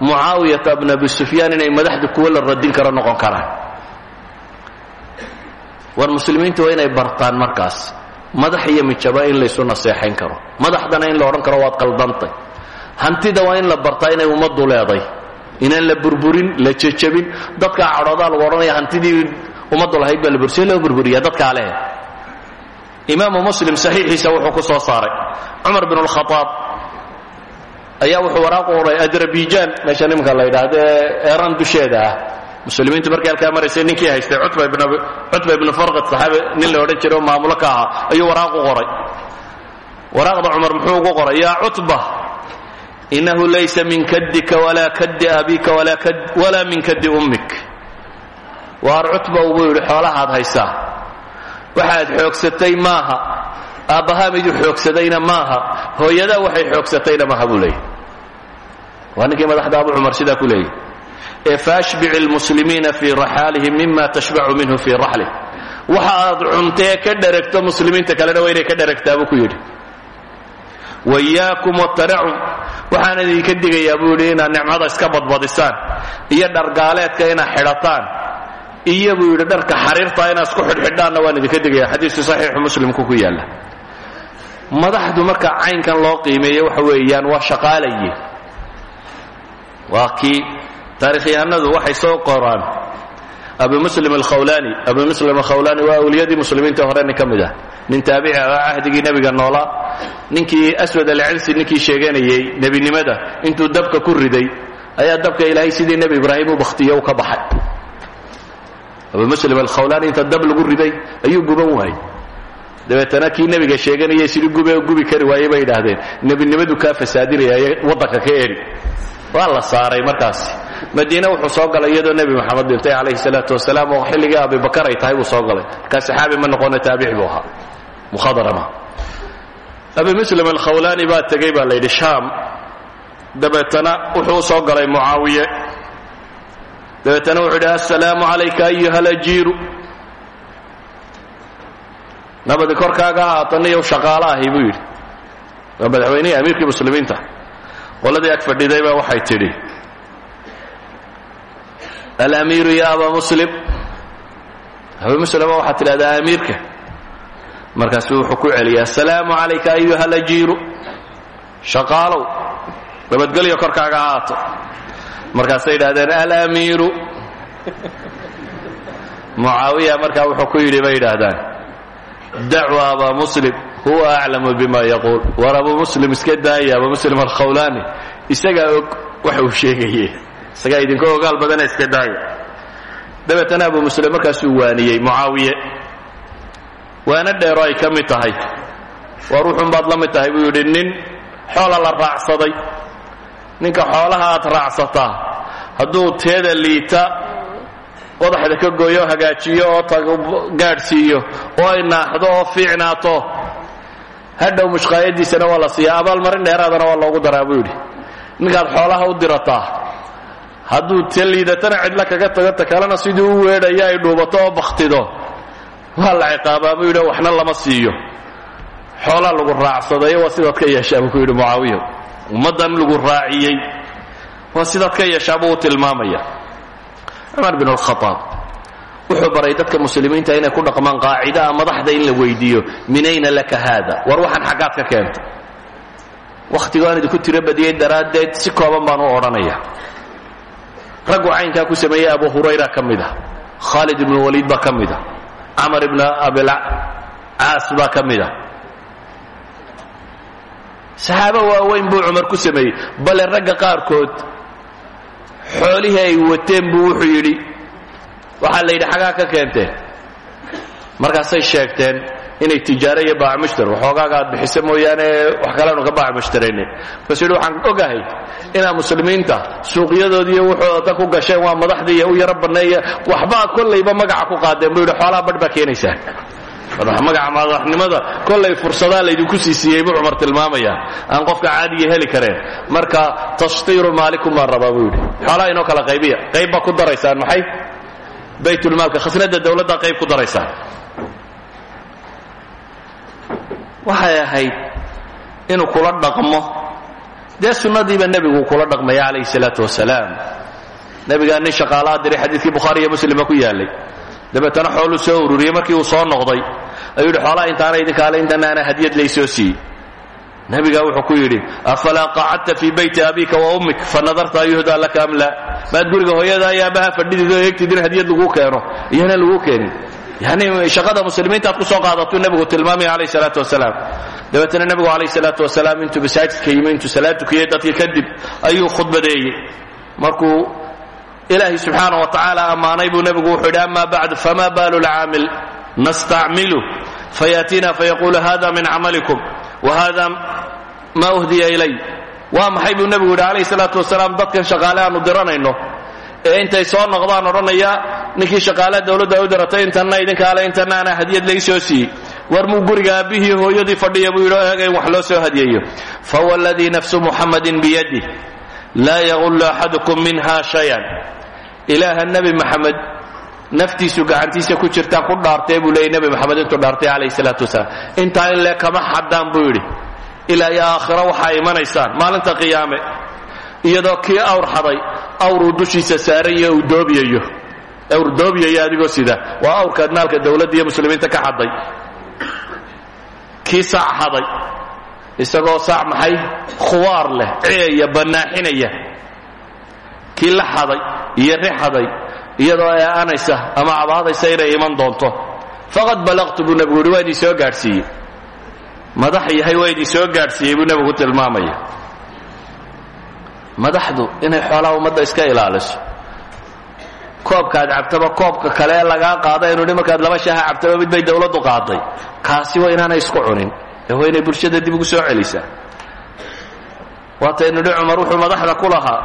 B: mucaawiyata bn abi sufyaan inay madaxdu kuwo la radin karo noqon karaan war muslimiintu waa inay bartaan markaas. Madax iyo mijaba in laysu naseexayn karo. Madaxdana in la odhan karo waad qaldantay. Hantida waa in la bartaa inay ummaddu leeday. Inaan la burburin la jejabin dadkaa cadhoodaa lagu odhanaya hantidii ummaddu lahayd baa la bursee loo burburiyaa dadkaa leh imaamu muslim saxiixiisa wuxuu ku soo saaray. Cumar bin اlkhaaab ayaa wuxuu waraaqu qoray adrabijan meesha nimanka la yidhaahdo ee eran dusheeda ah muslimiintu markay halkaa maraysay ninkii haystay cutba ibnu farqad saxaabi nin la odhan jiray oo maamulo ka ahaa ayuu waraaqu qoray. Waraaqda cumar muxuu ugu qoray yaa cutba inahu laysa min kadika walaa kadi abika walaa min kadi ummik. Waar cutba ugu yidhi xoolahaad haysaa waxaad xoogsatay maaha aabbahaa miduu xoogsadayna maaha hooyadaa waxay xoogsatayna maaha buu madaxda abu cumar sidaa ku ee faashbic lmuslimiina fii raxaalihim mima tashbacu minhu fii raxlih waxa aad cuntee ka dheragto muslimiinta kalena waa inay ka dheragtaa buu ku yidhi. Wayaakum watanacum waxaan idinka digayaa buu yidhi inaad nicmada iska badbadisaan iyo dhargaaleedka inaad xidhataan iyo buu yidhi dharka xariirta inaad isku xidhxidhaanna waan idinka digaya xadiisku saxiixu muslimku ku yaalla. Madaxdu marka caynkan loo qiimeeyo waxa weeyaan waa shaqaalaye waa kii taarikhyahanadu waxay soo qoraan abu muslim alkhawlani abu muslim alkhawlani waa awliyadii muslimiinta hore nin ka mid ah. Nin taabici ah cahdigii nebiga noolaa. Ninkii aswad alcilsi ninkii sheeganayey nebinimada intuu dabka ku riday ayaa dabka ilaahay sidii nebi ibraahim u bakhtiye u ka baxay. Abu muslim alkhawlani inta dab lagu riday ayuu guban waayey. Dabeetana kii nebiga sheeganayay sidii gube gubi kari waayey bay idhaahdeen. Nebinimadu kaa fasaadinaya waddanka ka eri waa la saaray markaasi madiine wuxuu soo galay iyadoo nebi moxamed dhintay calayhi salaatu wasalaam oo xilligii abibakar ay tahay buu soo galay. Markaa saxaabi ma noqone taabici buu ahaa. Mukhadarama abi muslim alkhawlani baa tegey baa la yidhi shaam. Dabeetana wuxuu soo galay mucaawiye. Dabeetana wuxuu yidhi assalaamu calayka ayuha alajiiru nabadi korkaaga haataniyow shaqaalo ahi buu yidhi. Waa madaxweynihii amiirkii muslimiinta. Qoladii ag fadhidaybaa waxay tidhi alamiiru ya aba muslim. Aba muslima waxaad tidhahdaa amiirka. Markaasu wuxuu ku celiya asalaamu calayka ayuha alajiiru. Shaqaalow nabadgelyo korkaaga haato markaasay yidhahdeen alamiiru mucaawiya markaa wuxuu ku yidhi bay yidhaahdaan dacu aba muslim huwa aclamu bima yaquul. War abu muslim iska daaya abu muslim alkhawlani. Isagaa og waxa uu sheegaye isagaa idinka ogaal badana iska daaya dabeetana abu muslim markaasuu waaniyey mucaawiye. Waana dheero ay ka mid tahay. War wuxun baad la mid tahay buu yidhi nin xoola la raacsaday. Ninka xoolaha aad raacsataa hadduu teeda liita qodaxda ka gooyo hagaajiyo oo gaadhsiiyo oo ay naaxdo oo fiicnaato hadhow mushqaayadiisana waa la siiyaa abaalmarin dheeraadana waa loogu daraa buu yidhi. Ninkaad xoolaha u dirataa hadduu te liidatana cidla kaga tago ta kalena sidii u weedhaya ay dhuubato oo bakhtido. Waa la ciqaabaa buu yidhi waxna lama siiyo. Xoolaa lagu raacsadayo waa sidaad ka yeeshaa buu ku yidhi mucaawiya. Lagu raaciyey waa sidaad ka yeeshaa buu tilmaamaya cumar bin alkhaaab wuxuu baray dadka muslimiinta inay ku dhaqmaan qaacidaa madaxda in la weydiiyo min ayna laka haada war waxaan xaggaad ka keentay. Wakhtigo aan idinku tiro si kooban baan u odhanaya raggu caynkaa ku sameeyey abu hurayra ka mid ah. Khaalid ibnu waliid baa ka mid ah. Camar ibna abilcaas baa ka mid ah. Waaweyn buu cumar ku sameeyey. Bale ragga qaarkood xoolihii ay wateen buu wuxuu yidhi waxaa la yidhi xagaa ka keenteen markaasay sheegteen inay tijaaro iyo baac mushtar. Waxoogaaga aad bixiso mooyaane wax kaleanu ka baac mushtaraynin markaasuu yidhi waxaan ogahay inaa muslimiinta suuqyadoodiiyo wuxuuda ku gasheen waa madaxdii iyo u yaro banneeya waxbaa kollayba magaca ku qaadeen. Buu yidhi xoolaha badh baa keenaysaa. Magaca madaxnimada kollay fursadaa laydinku sii siiyey buu cumar tilmaamaya aan qofka caadiga heli kareen. Marka tashtiiru maalikum baan rabaa buu yidhi. Xoolaha inoo kala qaybiya qayb baa ku daraysaan maxay? Baytulmaalka khasnada dawladda qayb ku daraysaan waxay ahayd inuu kula dhaqmo. Dee sunnadiiba nebigu kula dhaqmaya calayhi salaatu wasalaam. Nebigaa nin shaqaalaha diray xadiidkii bukhaari iyo muslima ku yaallay dabeetana xooluu soo ururiyey markii uu soo noqday. Ayuu yidhi xoolaha intaana idinkaale intana ana hadiyad laysoo siiyey nebigaa wuxuu ku yidhi afalaa qacadta fii bayti abika wa ummik? Fanadarta ayuhdaa laka am laa? Maad guriga hooyada iyo aabbaha fadhidid oo eegtid in hadiyad laguu keeno iyana laguu keenin yani shaqada muslimiinta aad ku soo qaadatuu nebigu tilmaamaya calayh salaatu wasalaam dabeetana nebigu calayh salaatu wasalaam intuu masaajidka yimi intuu salaad tukiyey dadkii kadib ayuu khudbadeeyey. Markuu ilaahay subxaana wa tacaala ammaanay buu nebigu wuxuu yidhi fama baalu lcaamil? Nastacmilu fayaatiina fayaqulu hada min camalikum wa hada ma uhdiya ilay. Waa maxay buu nebigu yidhi wasalaam dadkan shaqaale aanu diranayno. Ee intay soo noqdaan odhanaya ninkii shaqaalaha dawladda u diratay intanna idinkaale intanna ana hadiyad laysoo siiyey. War muu guriga aabbihii hooyadii fadhiya buu yidhi wax loo soo hadiyeeyo. Fawladii nafsu muxammadin biyadih laa yagullu axadukum minha shayan. Ilaaha nebi maxamed naftiisu gacantiisa ku jirtaan ku dhaartee buu leeyay nebi maxamed intuu dhaartay calayhi salaatu wasalaam intaa in kama xadaan buu yidhi. Ilaa iyo aakhiro waxaa imanaysaan maalinta qiyaame. Iyadoo kii awr xaday awruu dushiisa saaraya uu doobiyayo awr doobiyaya adigoo sida. Waa awrkaad maalka dawladda iyo muslimiinta ka xaday kii saac xaday isagoo saac maxay? Khuwaar leh ceeya bannaaxinaya. Kii la xaday iyo ri xaday iyadoo ee'anaysa ama cabaadaysa inay iman doonto. Faqad balaqtu buu nebigu yidhi waa idin soo gaadhsiiyey. Madax yahay waa idin soo gaadhsiiyey buu nebigu tilmaamaya. Madaxdu inay xoolaha ummadda iska ilaaliso koobkaad cabtaba koobka kale lagaa qaada inu hi markaad laba shaha cabtaba mid bay dawladdu qaaday. Kaasi waa inaanay isku cunin. Ee waa inay bulshada dib ugu soo celisaa. Waataynu hi cumar wuxuu madaxda ku lahaa.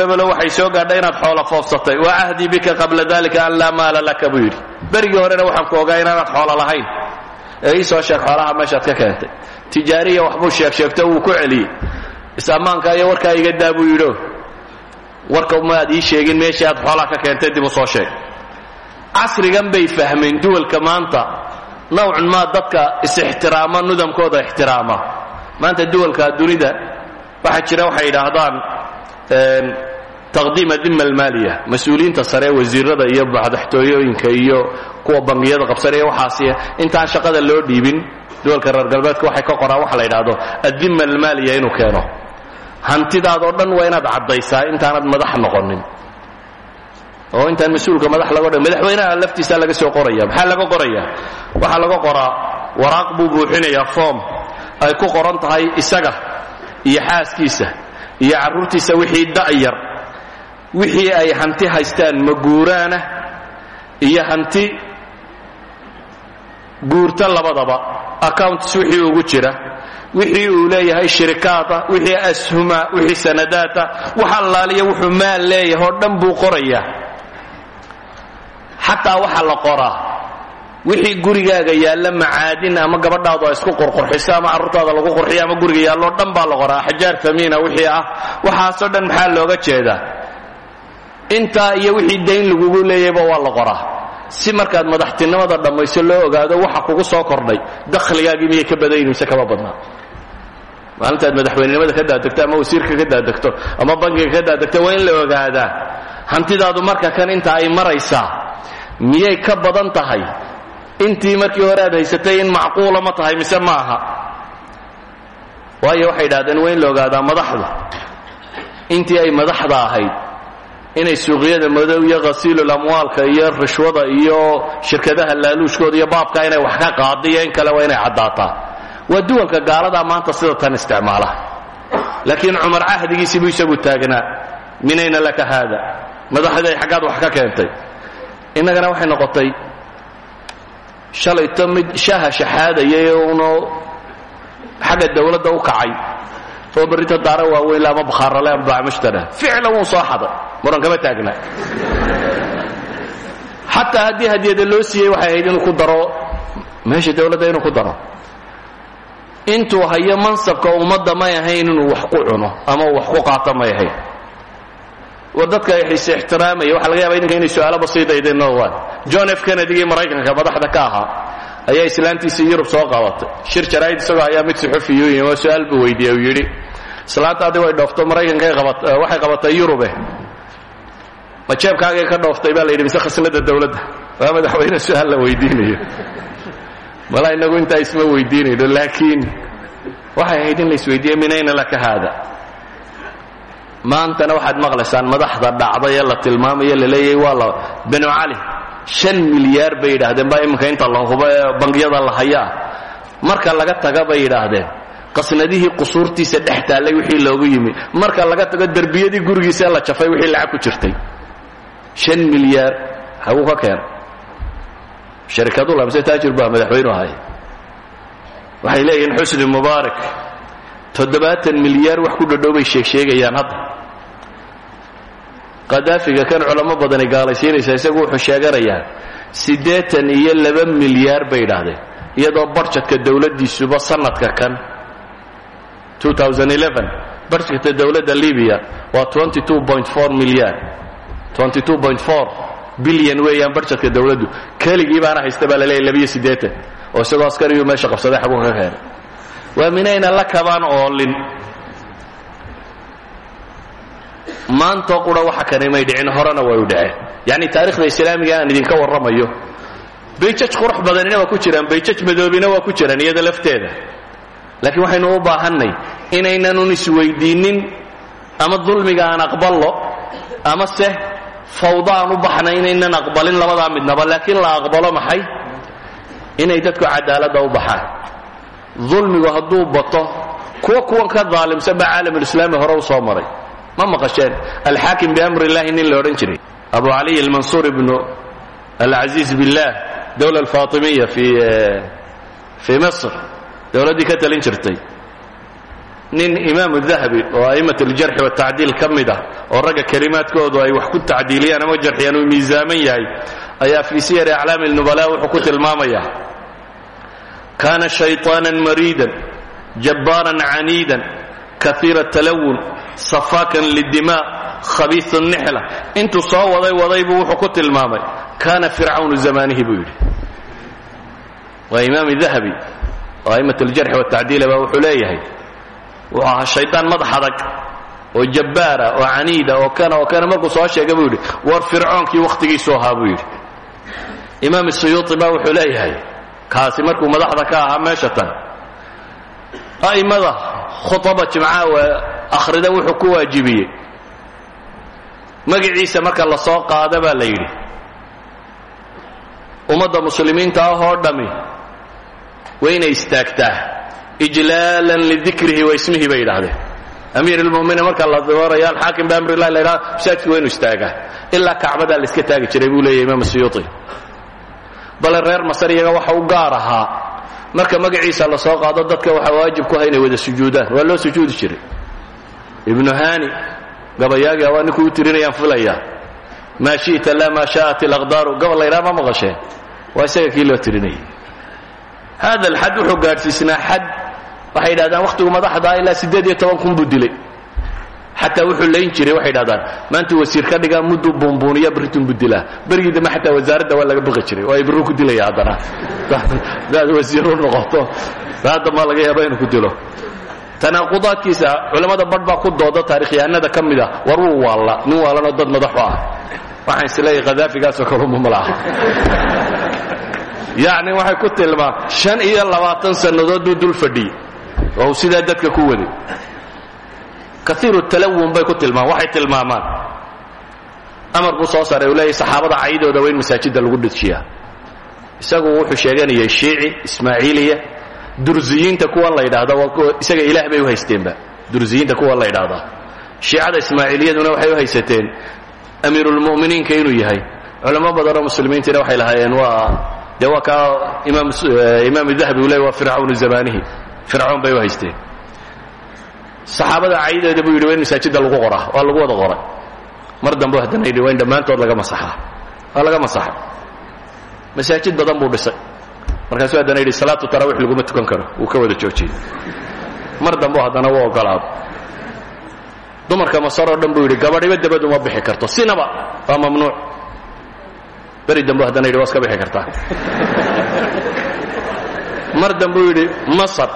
B: Hebelo waxay soo gaadhay inaad xoola foofsatay. Wa cahdii bika qabla dalika an laa maala laka buu yidhi. Berigii waxaan ku ogaa inaanaad lahayn. Ee soo sheeg xoolaha meeshaad ka keentay. Tijaariya waxbuu sheeg sheegto wuu ku celiyey. Is-ammaanka iyo warkaa iga daa warka maad ii sheegin meeshii aad xoolaa ka keentay dib u soo sheeg. Casrigan bay fahmeen duwalka maanta. Nawcun maa dadka is-ixtiraama nudamkooda ixtiraama. Maanta duwalka dunida waxaa jira waxay yidhaahdaan taqdiima dima almaaliya. Mas'uuliyiinta sare wasiirada iyo madaxtooyooyinka iyo kuwa bangiyada qabsanaya waxaasi intaan shaqada loo dhiibin duwalka reer galbeedka waxay ka qoraan waxa la yidhaahdo addima almaaliya inuu keeno hantidaadoo dhan waa inaad caddaysaa intaanad madax noqonin. Oo intaan mas'uulka madax laga dh madaxweynaha laftiisa laga soo qoraya maxaa laga qoraya? Waxaa laga qoraa waraaq buu buuxinayaa foom. Ay ku qoran tahay isaga iyo xaaskiisa iyo carruurtiisa wixii da'yar. Wixii ay hanti haystaan maguuraana iyo hanti guurta labadaba accounts wixii ugu jira wixii uu leeyahay shirikaada wixii ashuma wixii sanadaata wax allaaliya wuxuu maal leeyahay dhan buu qorayaa xataa waxa la qoraa. Wixii gurigaaga yaalla macaadin ama gabadhaadu ay isku qurqurxiso ama carruurtaada lagu qurxiyo ama guriga yaalloo dhan baa la qoraa. Axjaar tamiina wixii ah waxaasoo dhan maxaa looga jeedaa? Intaa iyo wixii dayn lagugu leeyahayba waa la qoraa si markaad madaxtinimada dhammayso loo ogaado waxa kugu soo kordhay. Dakhligaagii miyay ka badayn mise kama badnaa. Maalintaad madaxweynenimada ka daadegto ama wasiirka ka daadegto ama bankiga ka daadegto waa in la ogaadaa. Hantidaadu marka kan inta ay maraysaa miyay ka badan tahay? Intii markii hore aad haysatay in macquula ma tahay mise ma aha? Waayo waxay idhahdeen waa in madaxda. Intii ay madaxda ahayd inay suuqyada madow iyo khasiilul amwaalka iyo rishwada iyo shirkadaha laaluushkooda iyo baabka inay wax ka qaadiyo in kale waa inay caddaataa. Waa duwalka gaaladaa maanta sida tan isticmaala. Laakiin cumar cahdigiisii buu isagu taagnaa minayna laka haada? Madaxday xaggaad wax ka keentay. Innagana waxay noqotay shalayto mid shaha shaxaadayay uno xagga dawladda u kacay oo barrita daara waaweyn ama bakhaarale ama bacmushtara ficlan wuu soo xaday muran kama taagna. Xataa haddii hadiyada loo siiyey waxay ahayd inuu ku daro meesha dawladda inuu ku daro. Intuu hayo mansabka ummadda may ahayn inuu wax ku cuno ama uu wax ku qaato may ahayn. War dadka is ixtiraamaya waxa laga yaba idinka inay su'aalo basiida idin noqdaan john f. Kennedy maraykanka madaxda ka ahaa ayaa islaantiisii yurub soo qabatay. Shir jaraa'id isagoo ayaa mid suxufiyu yimi oo su'aal buu weydiiyey uu yidhi islaantaadii way dhoofto maraykankay waxay qabatay yurube. Ma jeebkaagay ka dhooftay baa la yidhi mise khasnada dawladda waa madaxweyne su'aal la weydiinayo. Mala inagu intaa isma weydiinayno laakiin waxay ahayd in la isweydiiye minayna laka haada? Maantana waxaad maqlaysaan madaxda dhacday ee la tilmaamayo la leeyahay waa la benu cali shan milyaar bay yidhaahdeen baa iminka inta la hubo ee bangiyada la hayaa marka laga taga bay yidhaahdeen. Qasnadihii qusuurtiisa dhex taallay wixii loogu yimi. Marka laga tago derbiyadii gurigiisa la jafay wixii lacag ku jirtay. Shan milyaar haguu ka keena. Sharikadula mise taajir baa madaxweynu ahay waxay leeyihiin xusni mubaarak. Toddobaatan milyaar wax ku dhadhow bay sheegsheegayaan hadda kadaafiga kan culamo badani gaalaysiinaysa isagu wuxuu sheeganayaa siddeetan iyo laba milyaar bay idhaahdeen iyadoo barjadka dowladdiisuba sanadka kan barjadka dowladda libiya waa milyan bilyan weeyaan barjadka dowladdu. Keligii baana haysta baa siddeetan oo isagoo askariyuu meesha qabsaday xaguu ka keenay waa minayna la kabaan oolin maantoo qura waxa kani may dhicin horena way u dhaceen. Yacni taarikhda islaamiga aan idinka warramayo. Bayjaj qurux badanina waa ku jiraan bayjaj madoobina waa ku jiraan iyada lafteeda. Laakiin waxaynu u baahannay inaynanun isweydiinnin ama dulmiga aan aqballo ama se fawda aan u baxnay inaynan aqbalin labadaa midnaba laakiin la aqbalo maxay? Inay dadku cadaaladda u baxaan. Dulmigu hadduu bato kuwa kuwan ka daalimsan baa caalamulislaami hore u soo maray ma maqasheen. Alxaakim biamri illahi nin la odhan jiray. Abu caliy almansuur ibnu alcaziiz billah dowla alfaatimiya fi fii misr. Dowladdii ka talin jirtay. Nin imaamu dahabi oo a'immat aljarxi watacdiil ka mid ah oo ragga kelimaadkoodu ay wax ku tacdiiliyaan ama jarxiyaan uu miisaaman yahay ayaa fii siyari aclaami alnubala wuxuu ku tilmaamayaa kaana shayطaanan mariidan jabbaaran caniidan kaiira talawun safaakan lidima khabiiu nixla. Intuu soo waday waday buu wuxuu ku tilmaamay. Kaana fircawnu zamanihi buu yidhi. Waa imaam dahabi oo a'immat aljarxi watacdiila baa wuxuu leeyahay. Wuxuu ahaa shaydaan madax adag oo jabbaara oo caniida oo kana oo kana markuu soo sheegay buu yidhi war fircoonkii wakhtigiisu ahaa buu yidhi. Imaam suyuuti baa wuxuu leeyahay kaasi markuu madaxda ka ahaa meesha tan. A'immada khudaba jimcaha waa akhrida wuxuu ku waajibiyey. Magaciisa marka la soo qaada la yidhi ummadda muslimiinta oo dhammi waa inay istaagtaa. Ijlaalan lidikrihi wa ismihi bay yidhaahdeen. Amiir marka la dooraya alxaakim biamrillah la yidhahdo masaajidka waa inu istaagaa ilaa iska taagi jiray buu leeyahy imaam siyuuti bale reer masar waxa u gaar marka magaciisa la soo qaado dadka waxaa waajib ku ha wada sujuudaan. Waa loo sujuudi jiray ibnu hani gabayaagi waa ninkuu u tirinayaan filaya maa shi'ta laa maa sha'at alaqdaaru. Gabal la yidhaha ma maqasheen waa isaga kii loo tirinayay hada alxad wuxuu gaadhsiisnaa xad. Waxay yidhahdaan wakhtigu madaxdaa ilaa siddeed iyo toban kun buu dilay. Xataa wuxuu layn jiray waxay yidhahdaan maanta wasiir ka dhigaa mudduu buunbuuniya berritun buu dilaa. Berigii dambe xataa wasaaradda waa laga baqi jiray. Oo ay birru ku dilaya haddana. Hadaad wasiir u noqoto. Hadda ma laga yaaba inuu ku dilo tanaaqudaadkiisa culammada badh baa ku dooda taarikhyahanada ka mid ah. War wuu waalla nin waalanoo dad madaxu ah. Waxaan is leeyahay khadaafigaasoo kaluma malaha yacni waxay ku tilmaam shan iyo labaatan sannadood buu dul fadhiyey. Oo uu sidaa dadka ku waday. Kaiiru talawun bay ku tilmaam waxay tilmaamaan. Amar buu soo saaray uu leeyahy saxaabada caydooda waa in masaajidda lagu dhijiyaa isagu wuxuu sheeganayay shiici ismaaciiliya dursiyiinta kuwan la yidhaahda waa kuwa isaga ilaah bay u haysteenba. Dursiyiinta kuwan la yidhaahdaa shiicada ismaaciiliyaduna waxay u haysateen amiirulmu'miniinka inuu yahay. Culamo badanoo muslimiintiina waxay lahaayeen waa dee waa kaa imaam imaam dahabi uu leey waa fircawnu zamanihi fircoon bay u haysteen saxaabada caydeeda buu yidhi waa in masaajidda lagu qoraa waa lagu wada qoray. Mar dambe haddana yidhi waa in dhammaantood laga masaxaa waa laga masaxay masaajid badan buu dhisay markaasuu haddana yidhi salaatu tarawix laguma tukan karo. Wuu ka wada joojiyey. Mar dambe haddana u ogolaado. Dumarka masar oo dhan buu yidhi gabadhiba dabad uma bixi karto sinaba waa mamnuuc. Beri dambe haddana yidhi waa bixi kartaa. <laughs> Mar dambe uu yidhi masar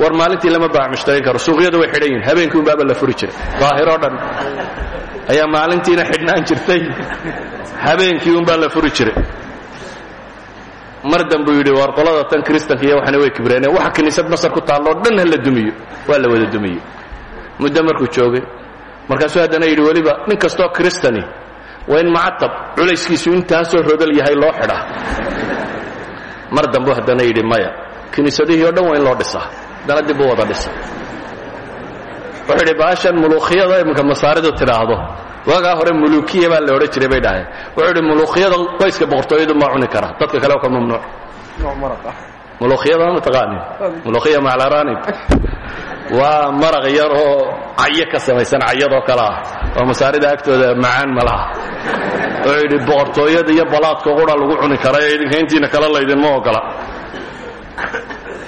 B: war maalintii lama baac mushtarayn karo suuqyadu way xidhan yihiin habeenkii un baaba la furi jiray. Daahiroo dhan ayaa maalintiina xidhnaan jirtay habeenkii un baa la furi jiray mar dambe uu yidhi war qolada tan kristanka iyo waxana way kibreeneen waxa kiniisad masar ku taalloo dhan ha la dumiyo. Waa la wada dumiyey muddo markuu joogay markaasuu haddana yidhi weliba nin kastoo kristani waa in macatab culayskiisu intaasoo rodol yahay loo xidhaa. Mar dambu haddana yidhi maya kiniisadihii o dhan waa loo dhisaa. Haddana dib wada dhisa wuxuu yidhi baashan muluukhiyada iminka masaaridu waagaa hore muluukiya baa la odhan jiray bay dhaheen wuxuu yidhi muluukhiyada qoyska boqortooyadu ma cuni kara. Dadka kale ka mamnuuc. Muluukhiyada ma taqaanin muluukhiya maclaranib waa maraq yar oo cayo ka samaysan cayadoo kale ah. Oo masaarida agtooda macaan ma laha. Wuxuu yidhi boqortooyada iyo balaadka qura lagu cuni kara ee idinka intiina kale laydinma ogola.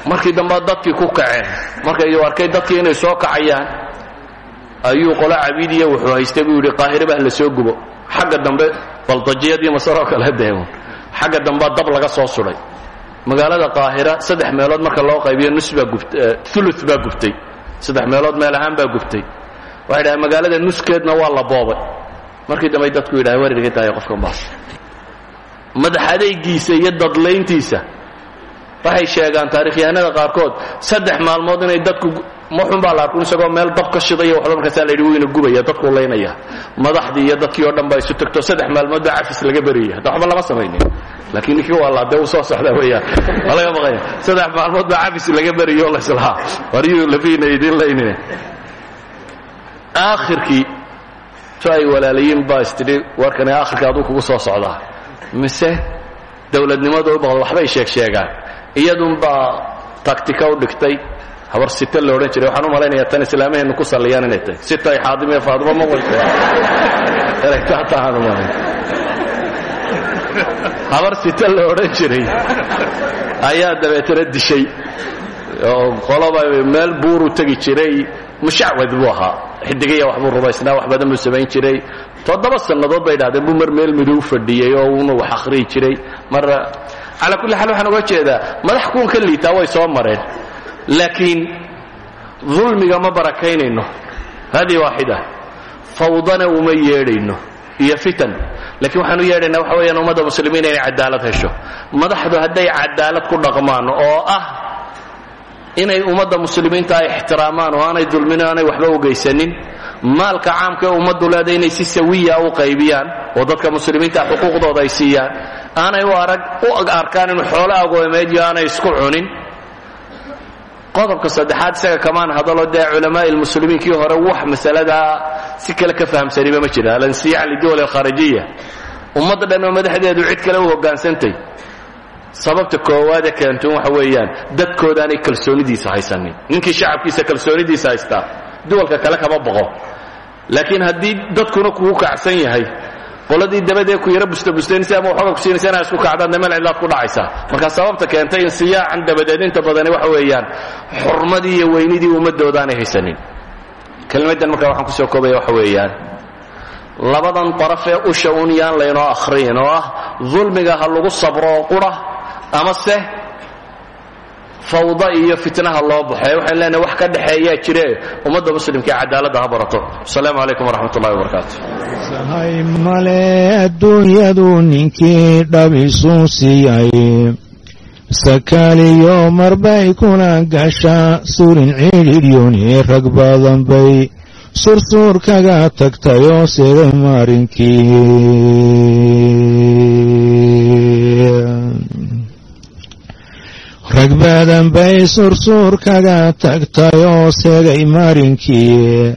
B: Markii dambe dadkii ku kaceen. Markay arkay dadkii inay soo kacayaan ayuu qolo cabiidiya wuxuu haystay buu yidhi qaahire bah la soo gubo. Xagga dambe baldajiyadii masaroo kale deeman xagga dambea dab laga soo sudhay magaalada qaahira saddex meelood marka loo qaybiyo nus baa gubt ulu baa gubtay. Saddex meelood meel ahaan baa gubtay. Waxay dhahay magaalada nuskeedna waa la boobay. Markii dambey dadku yidhaha wariga tahay qofkan baas. Madax adaygiisa iyo waxay sheegaan taarikhyahanada qaarkood saddex maalmood inay dadku maxun baa la arkun isagoo meel dab ka shidaya waxba markaasaa la yidhi wayna gubaya dadkuu laynaya. Madaxdii iyo dadkii oo dhan baa isu tagto saddex maalmood baa cafis laga beriyay hadda waxba lama samaynin. Laakiin ninkii waa laadee uu soo socdaa weeyaan. Ma laga maqaya saddex maalmood baa cafis laga beriyo o layslahaa waryuu lafiina idin laynine. Aakhirkii to ay walaalayiin baa istidhi warkani aakhirka aduu kugu soo socdaa. Mise dowladnimadu u baqdo waxbay sheeg sheegaan. Iyadunbaa taktika u dhigtay habar sita la odhan jiray waxaan u malaynayaa tan islaamaheennu ku salliyaan inay tahay. Sita ay xaadim iyo faadimo ma walta eraytaataaan u malay habar sita la odhan jiray. Ayaa dabeetana dishay. Oo qoloba meel buuruu tegi jiray. Mushacwad buu ahaa. Xidigaya waxbuu rumaysnaa wax badan buu samayn jiray. Toddoba sannadood bay dhahdeen buu mar meel midow fadhiyey oo uuna wax akhriyi jiray. Mar calaa kulli xaal waxaan uga jeedaa madax kuwan ka liitaa way soo mareen laakiin dulmiga ma barakaynayno. Haadii waaxida fawdana uma yeedhayno iyo fitan. Laakiin waxaan u yeedhaynaa waxa weeyaan ummadda muslimiin inay cadaalad hesho. Madaxdu hadday cadaalad ku dhaqmaan oo ah inay ummadda muslimiinta ay ixtiraamaan oo aanay dulmin aanay waxba ugeysanin maalka caamka ee ummaddu inay si sawiya u qaybiyaan oo dadka muslimiinta xuquuqdooda ay siiyaan aanay u u arkaan inu xoolo agoomeed iyo aanay isku cunin qodobka saddexaad isaga kamaan hadalo dee culamaa'i lmuslimiinkii hore wax masaladaa si kale ka fahamsaniba ma jira. Alansiyac liduwal alkharijiya ummadda dhan oo madaxdeedu cid kale u hoggaansantay sababta koowaade keentun waxa weeyaan dadkoodaanay kalsoonidiisa haysanin ninkii shacabkiisa kalsoonidiisa haystaa duwalka kale kama boqo. Laakiin haddii dadkuna kugu kacsan yahay qoladii dabadee ku yaro bustabustaynaysa ama waxooga kusiinaysa inaa isku kacdaan dee meel cidlaad ku dhacaysaa marka sababta keentay in siyaacan dabadeed inta badani waxa weeyaan xurmadii iyo weynidii ummadoodaanay haysanin. Kelmaddan marka waxaan ku soo koobaya waxa weeyaan labadan daraf ee usha un yaan laynoo akhriyin oo ah dulmiga ha lagu sabro oo qura ama se fawda iyo fitnaha loo baxo waxaan leenahay wax ka dhexeeyaa jire. Ummadda muslimka ee ha barato. Asalaamu calaykum waraxmat ullahi wabarakaatu
C: male adduunyadu ninkii dhabisu siiyay. Sakaaliyo marbay kuna gashaa surin cidhidhyoni rag badan bay. Sursuur kaga tagtayoo siday marinkii rag badan bay sursuur kaga tagtayoo segay marinkii.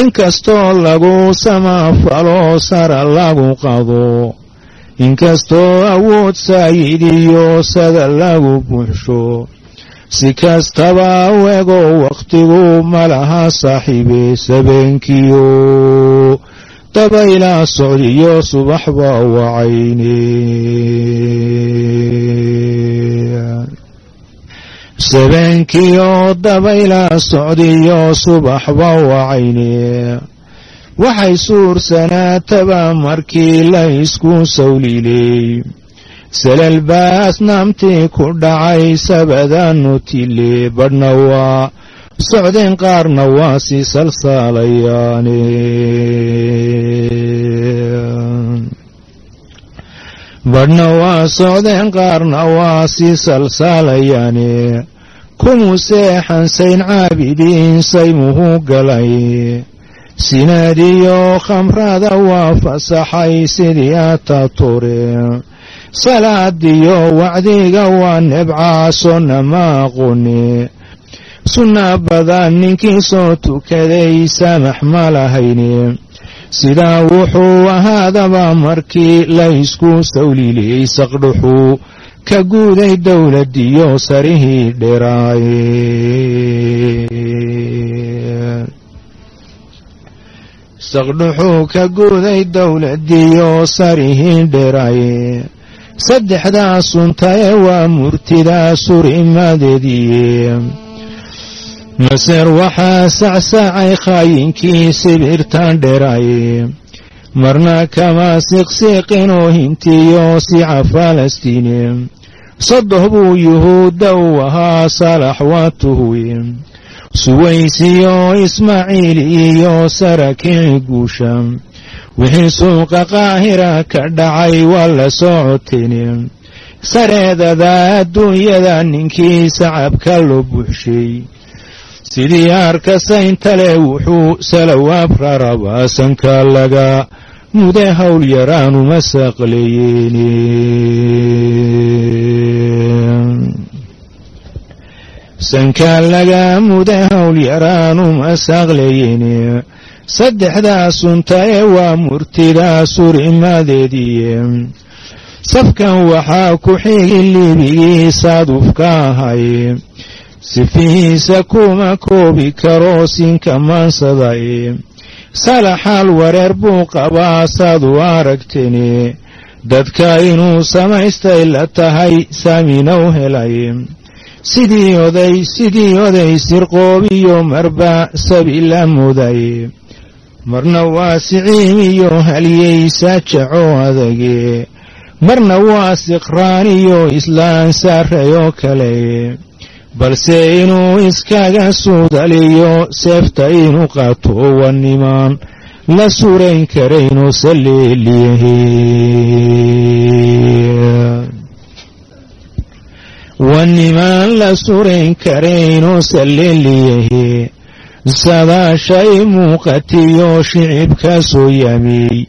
C: Inkastoo lagu samafalo sara lagu qado inkastoo awood saayidiyo sada lagu buuxsho si kastaba wego wakhtigu malaha saaxiibe sabeenkiyo. Dabaylaa socdiyo subaxba wacayne sabeenkiyo dabaylaa socdiyo subaxba wacayne waxay suursanaataba markii la isku sawliley salal baa asnaamtii ku dhacay sabadaanu tile badhna waa socdeen qaarna waa si salsaalayaane badhna waa socdeen qaarna waa si salsaalayaane kumuu seexansayn caabidiin saymuhu galay. Sinaadiyo khamrada waa fasaxay sidii atature salaadiyo wacdiga waa nebcaasona ma sunna badan ninkii soo tukaday saamax ma lahayne sidaa wuxuu ahaadaba markii laysku sawliliyey saqdhuxuu ka guuday dowladiyo sarihii dheraaye saqdhuxuu ka guuday dowladiyo sarihii dheraaye saddexdaa suntae waa murtidaa surimadeedii maser waxaa sacsaacay khaayinkii sibirtan dheray. Marna kama siqsiiqinoo hintiyo sica falastiini sadoh buu yuhuudda uu ahaa salax waa tuhwi suwaysiyo ismaaciil iyo sarakici guusha. Wixii suuqa qaahira ka dhacay waa la soo cotini sareedada adduunyada ninkii sacabka loo buuxshay sidii arkasayntale wuxuu salawaab rarabaa sanka laga. Mude hawl yaraanuma saqleyeeni sanka laga mude hawl yaraanuma saqleyeni saddexdaa suntae waa murtidaa surimadeedii safkan waxaa ku xigi libigii saadufka ahay sifihiisa kuma koobi karo sinka maansaday salaxaal wareer buu qabaa saad u aragtini. Dadka inuu samaystay la tahay saaminow helay. Sidii oday sidii oday sirqoobiyo marba sabi la muday. Marna waa siciim iyo haliyeysa jaco adage marna waa siqraan iyo islaan saarayoo kale balse inuu iskaga suudaliyo seefta inuu qaato wa nimaan la surayn karayno saleeliyahe wa nimaan la surayn karayno saleeliyahe sadaashay muuqatiyo shicibka soo yamiyey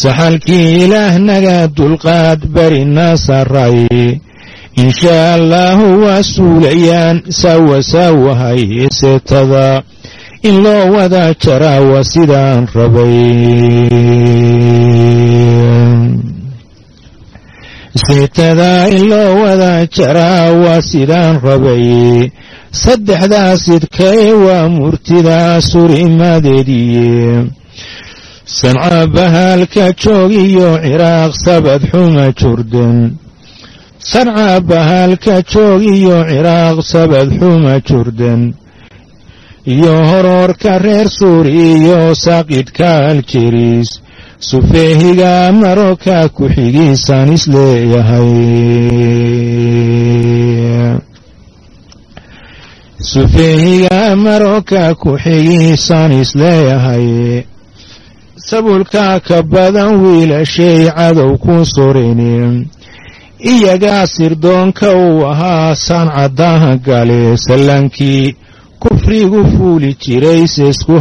C: saxalkii ilaahnaga dulqaad barina saray inshaa allaahu waa suulayaan saawa saawahay seetada in loo wada jaraa waa sidaan rabay seetada in loo wada jaraa waa sidaan rabay saddexdaa sidkae waa murtidaa surimadeedii sanca bahaalka joog iyo ciraaq sabad xuma jurdan sanca bahaalka joog iyo ciraaq sabad xuma jurdan iyo horoorka reer suuri iyo saaqidhka aljeris sufeehiga maroka ku xigiisaan is leeyahay sufeehiga maroka ku xigiisaan is leeyahay sabulka ka badan wiilashay cadow ku sorayni iyagaa sirdoonka uu ahaa saan caddaha gale sallaankii kufrigu fuuli jiray seesku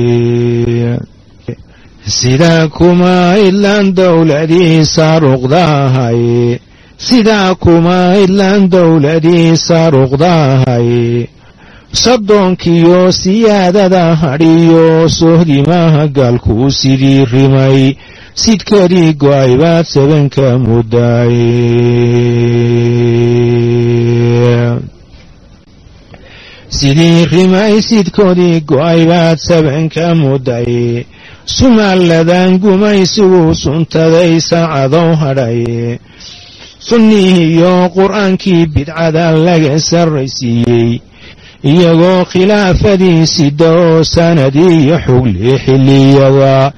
C: hawdumoye sidaa kuma idlaan dowladii saaruqda ahay sidaa kuma idlaan dowladii saaruqda ahay saddoonkiyo siyaadada hadhiyo sohdimaha gaalkuu sidii rimay. Sidkadii go'ay sabanka muddaay sidii rimay sidkoodii go'ay baad sabanka mudday sumalladan gumaysigu suntaday saacadow hadhay. Sunnihiiyo qur'aankii bidcada laga sarraysiiyey iyagoo khilaafadii sida oo sanadiiyo xugle xilliyada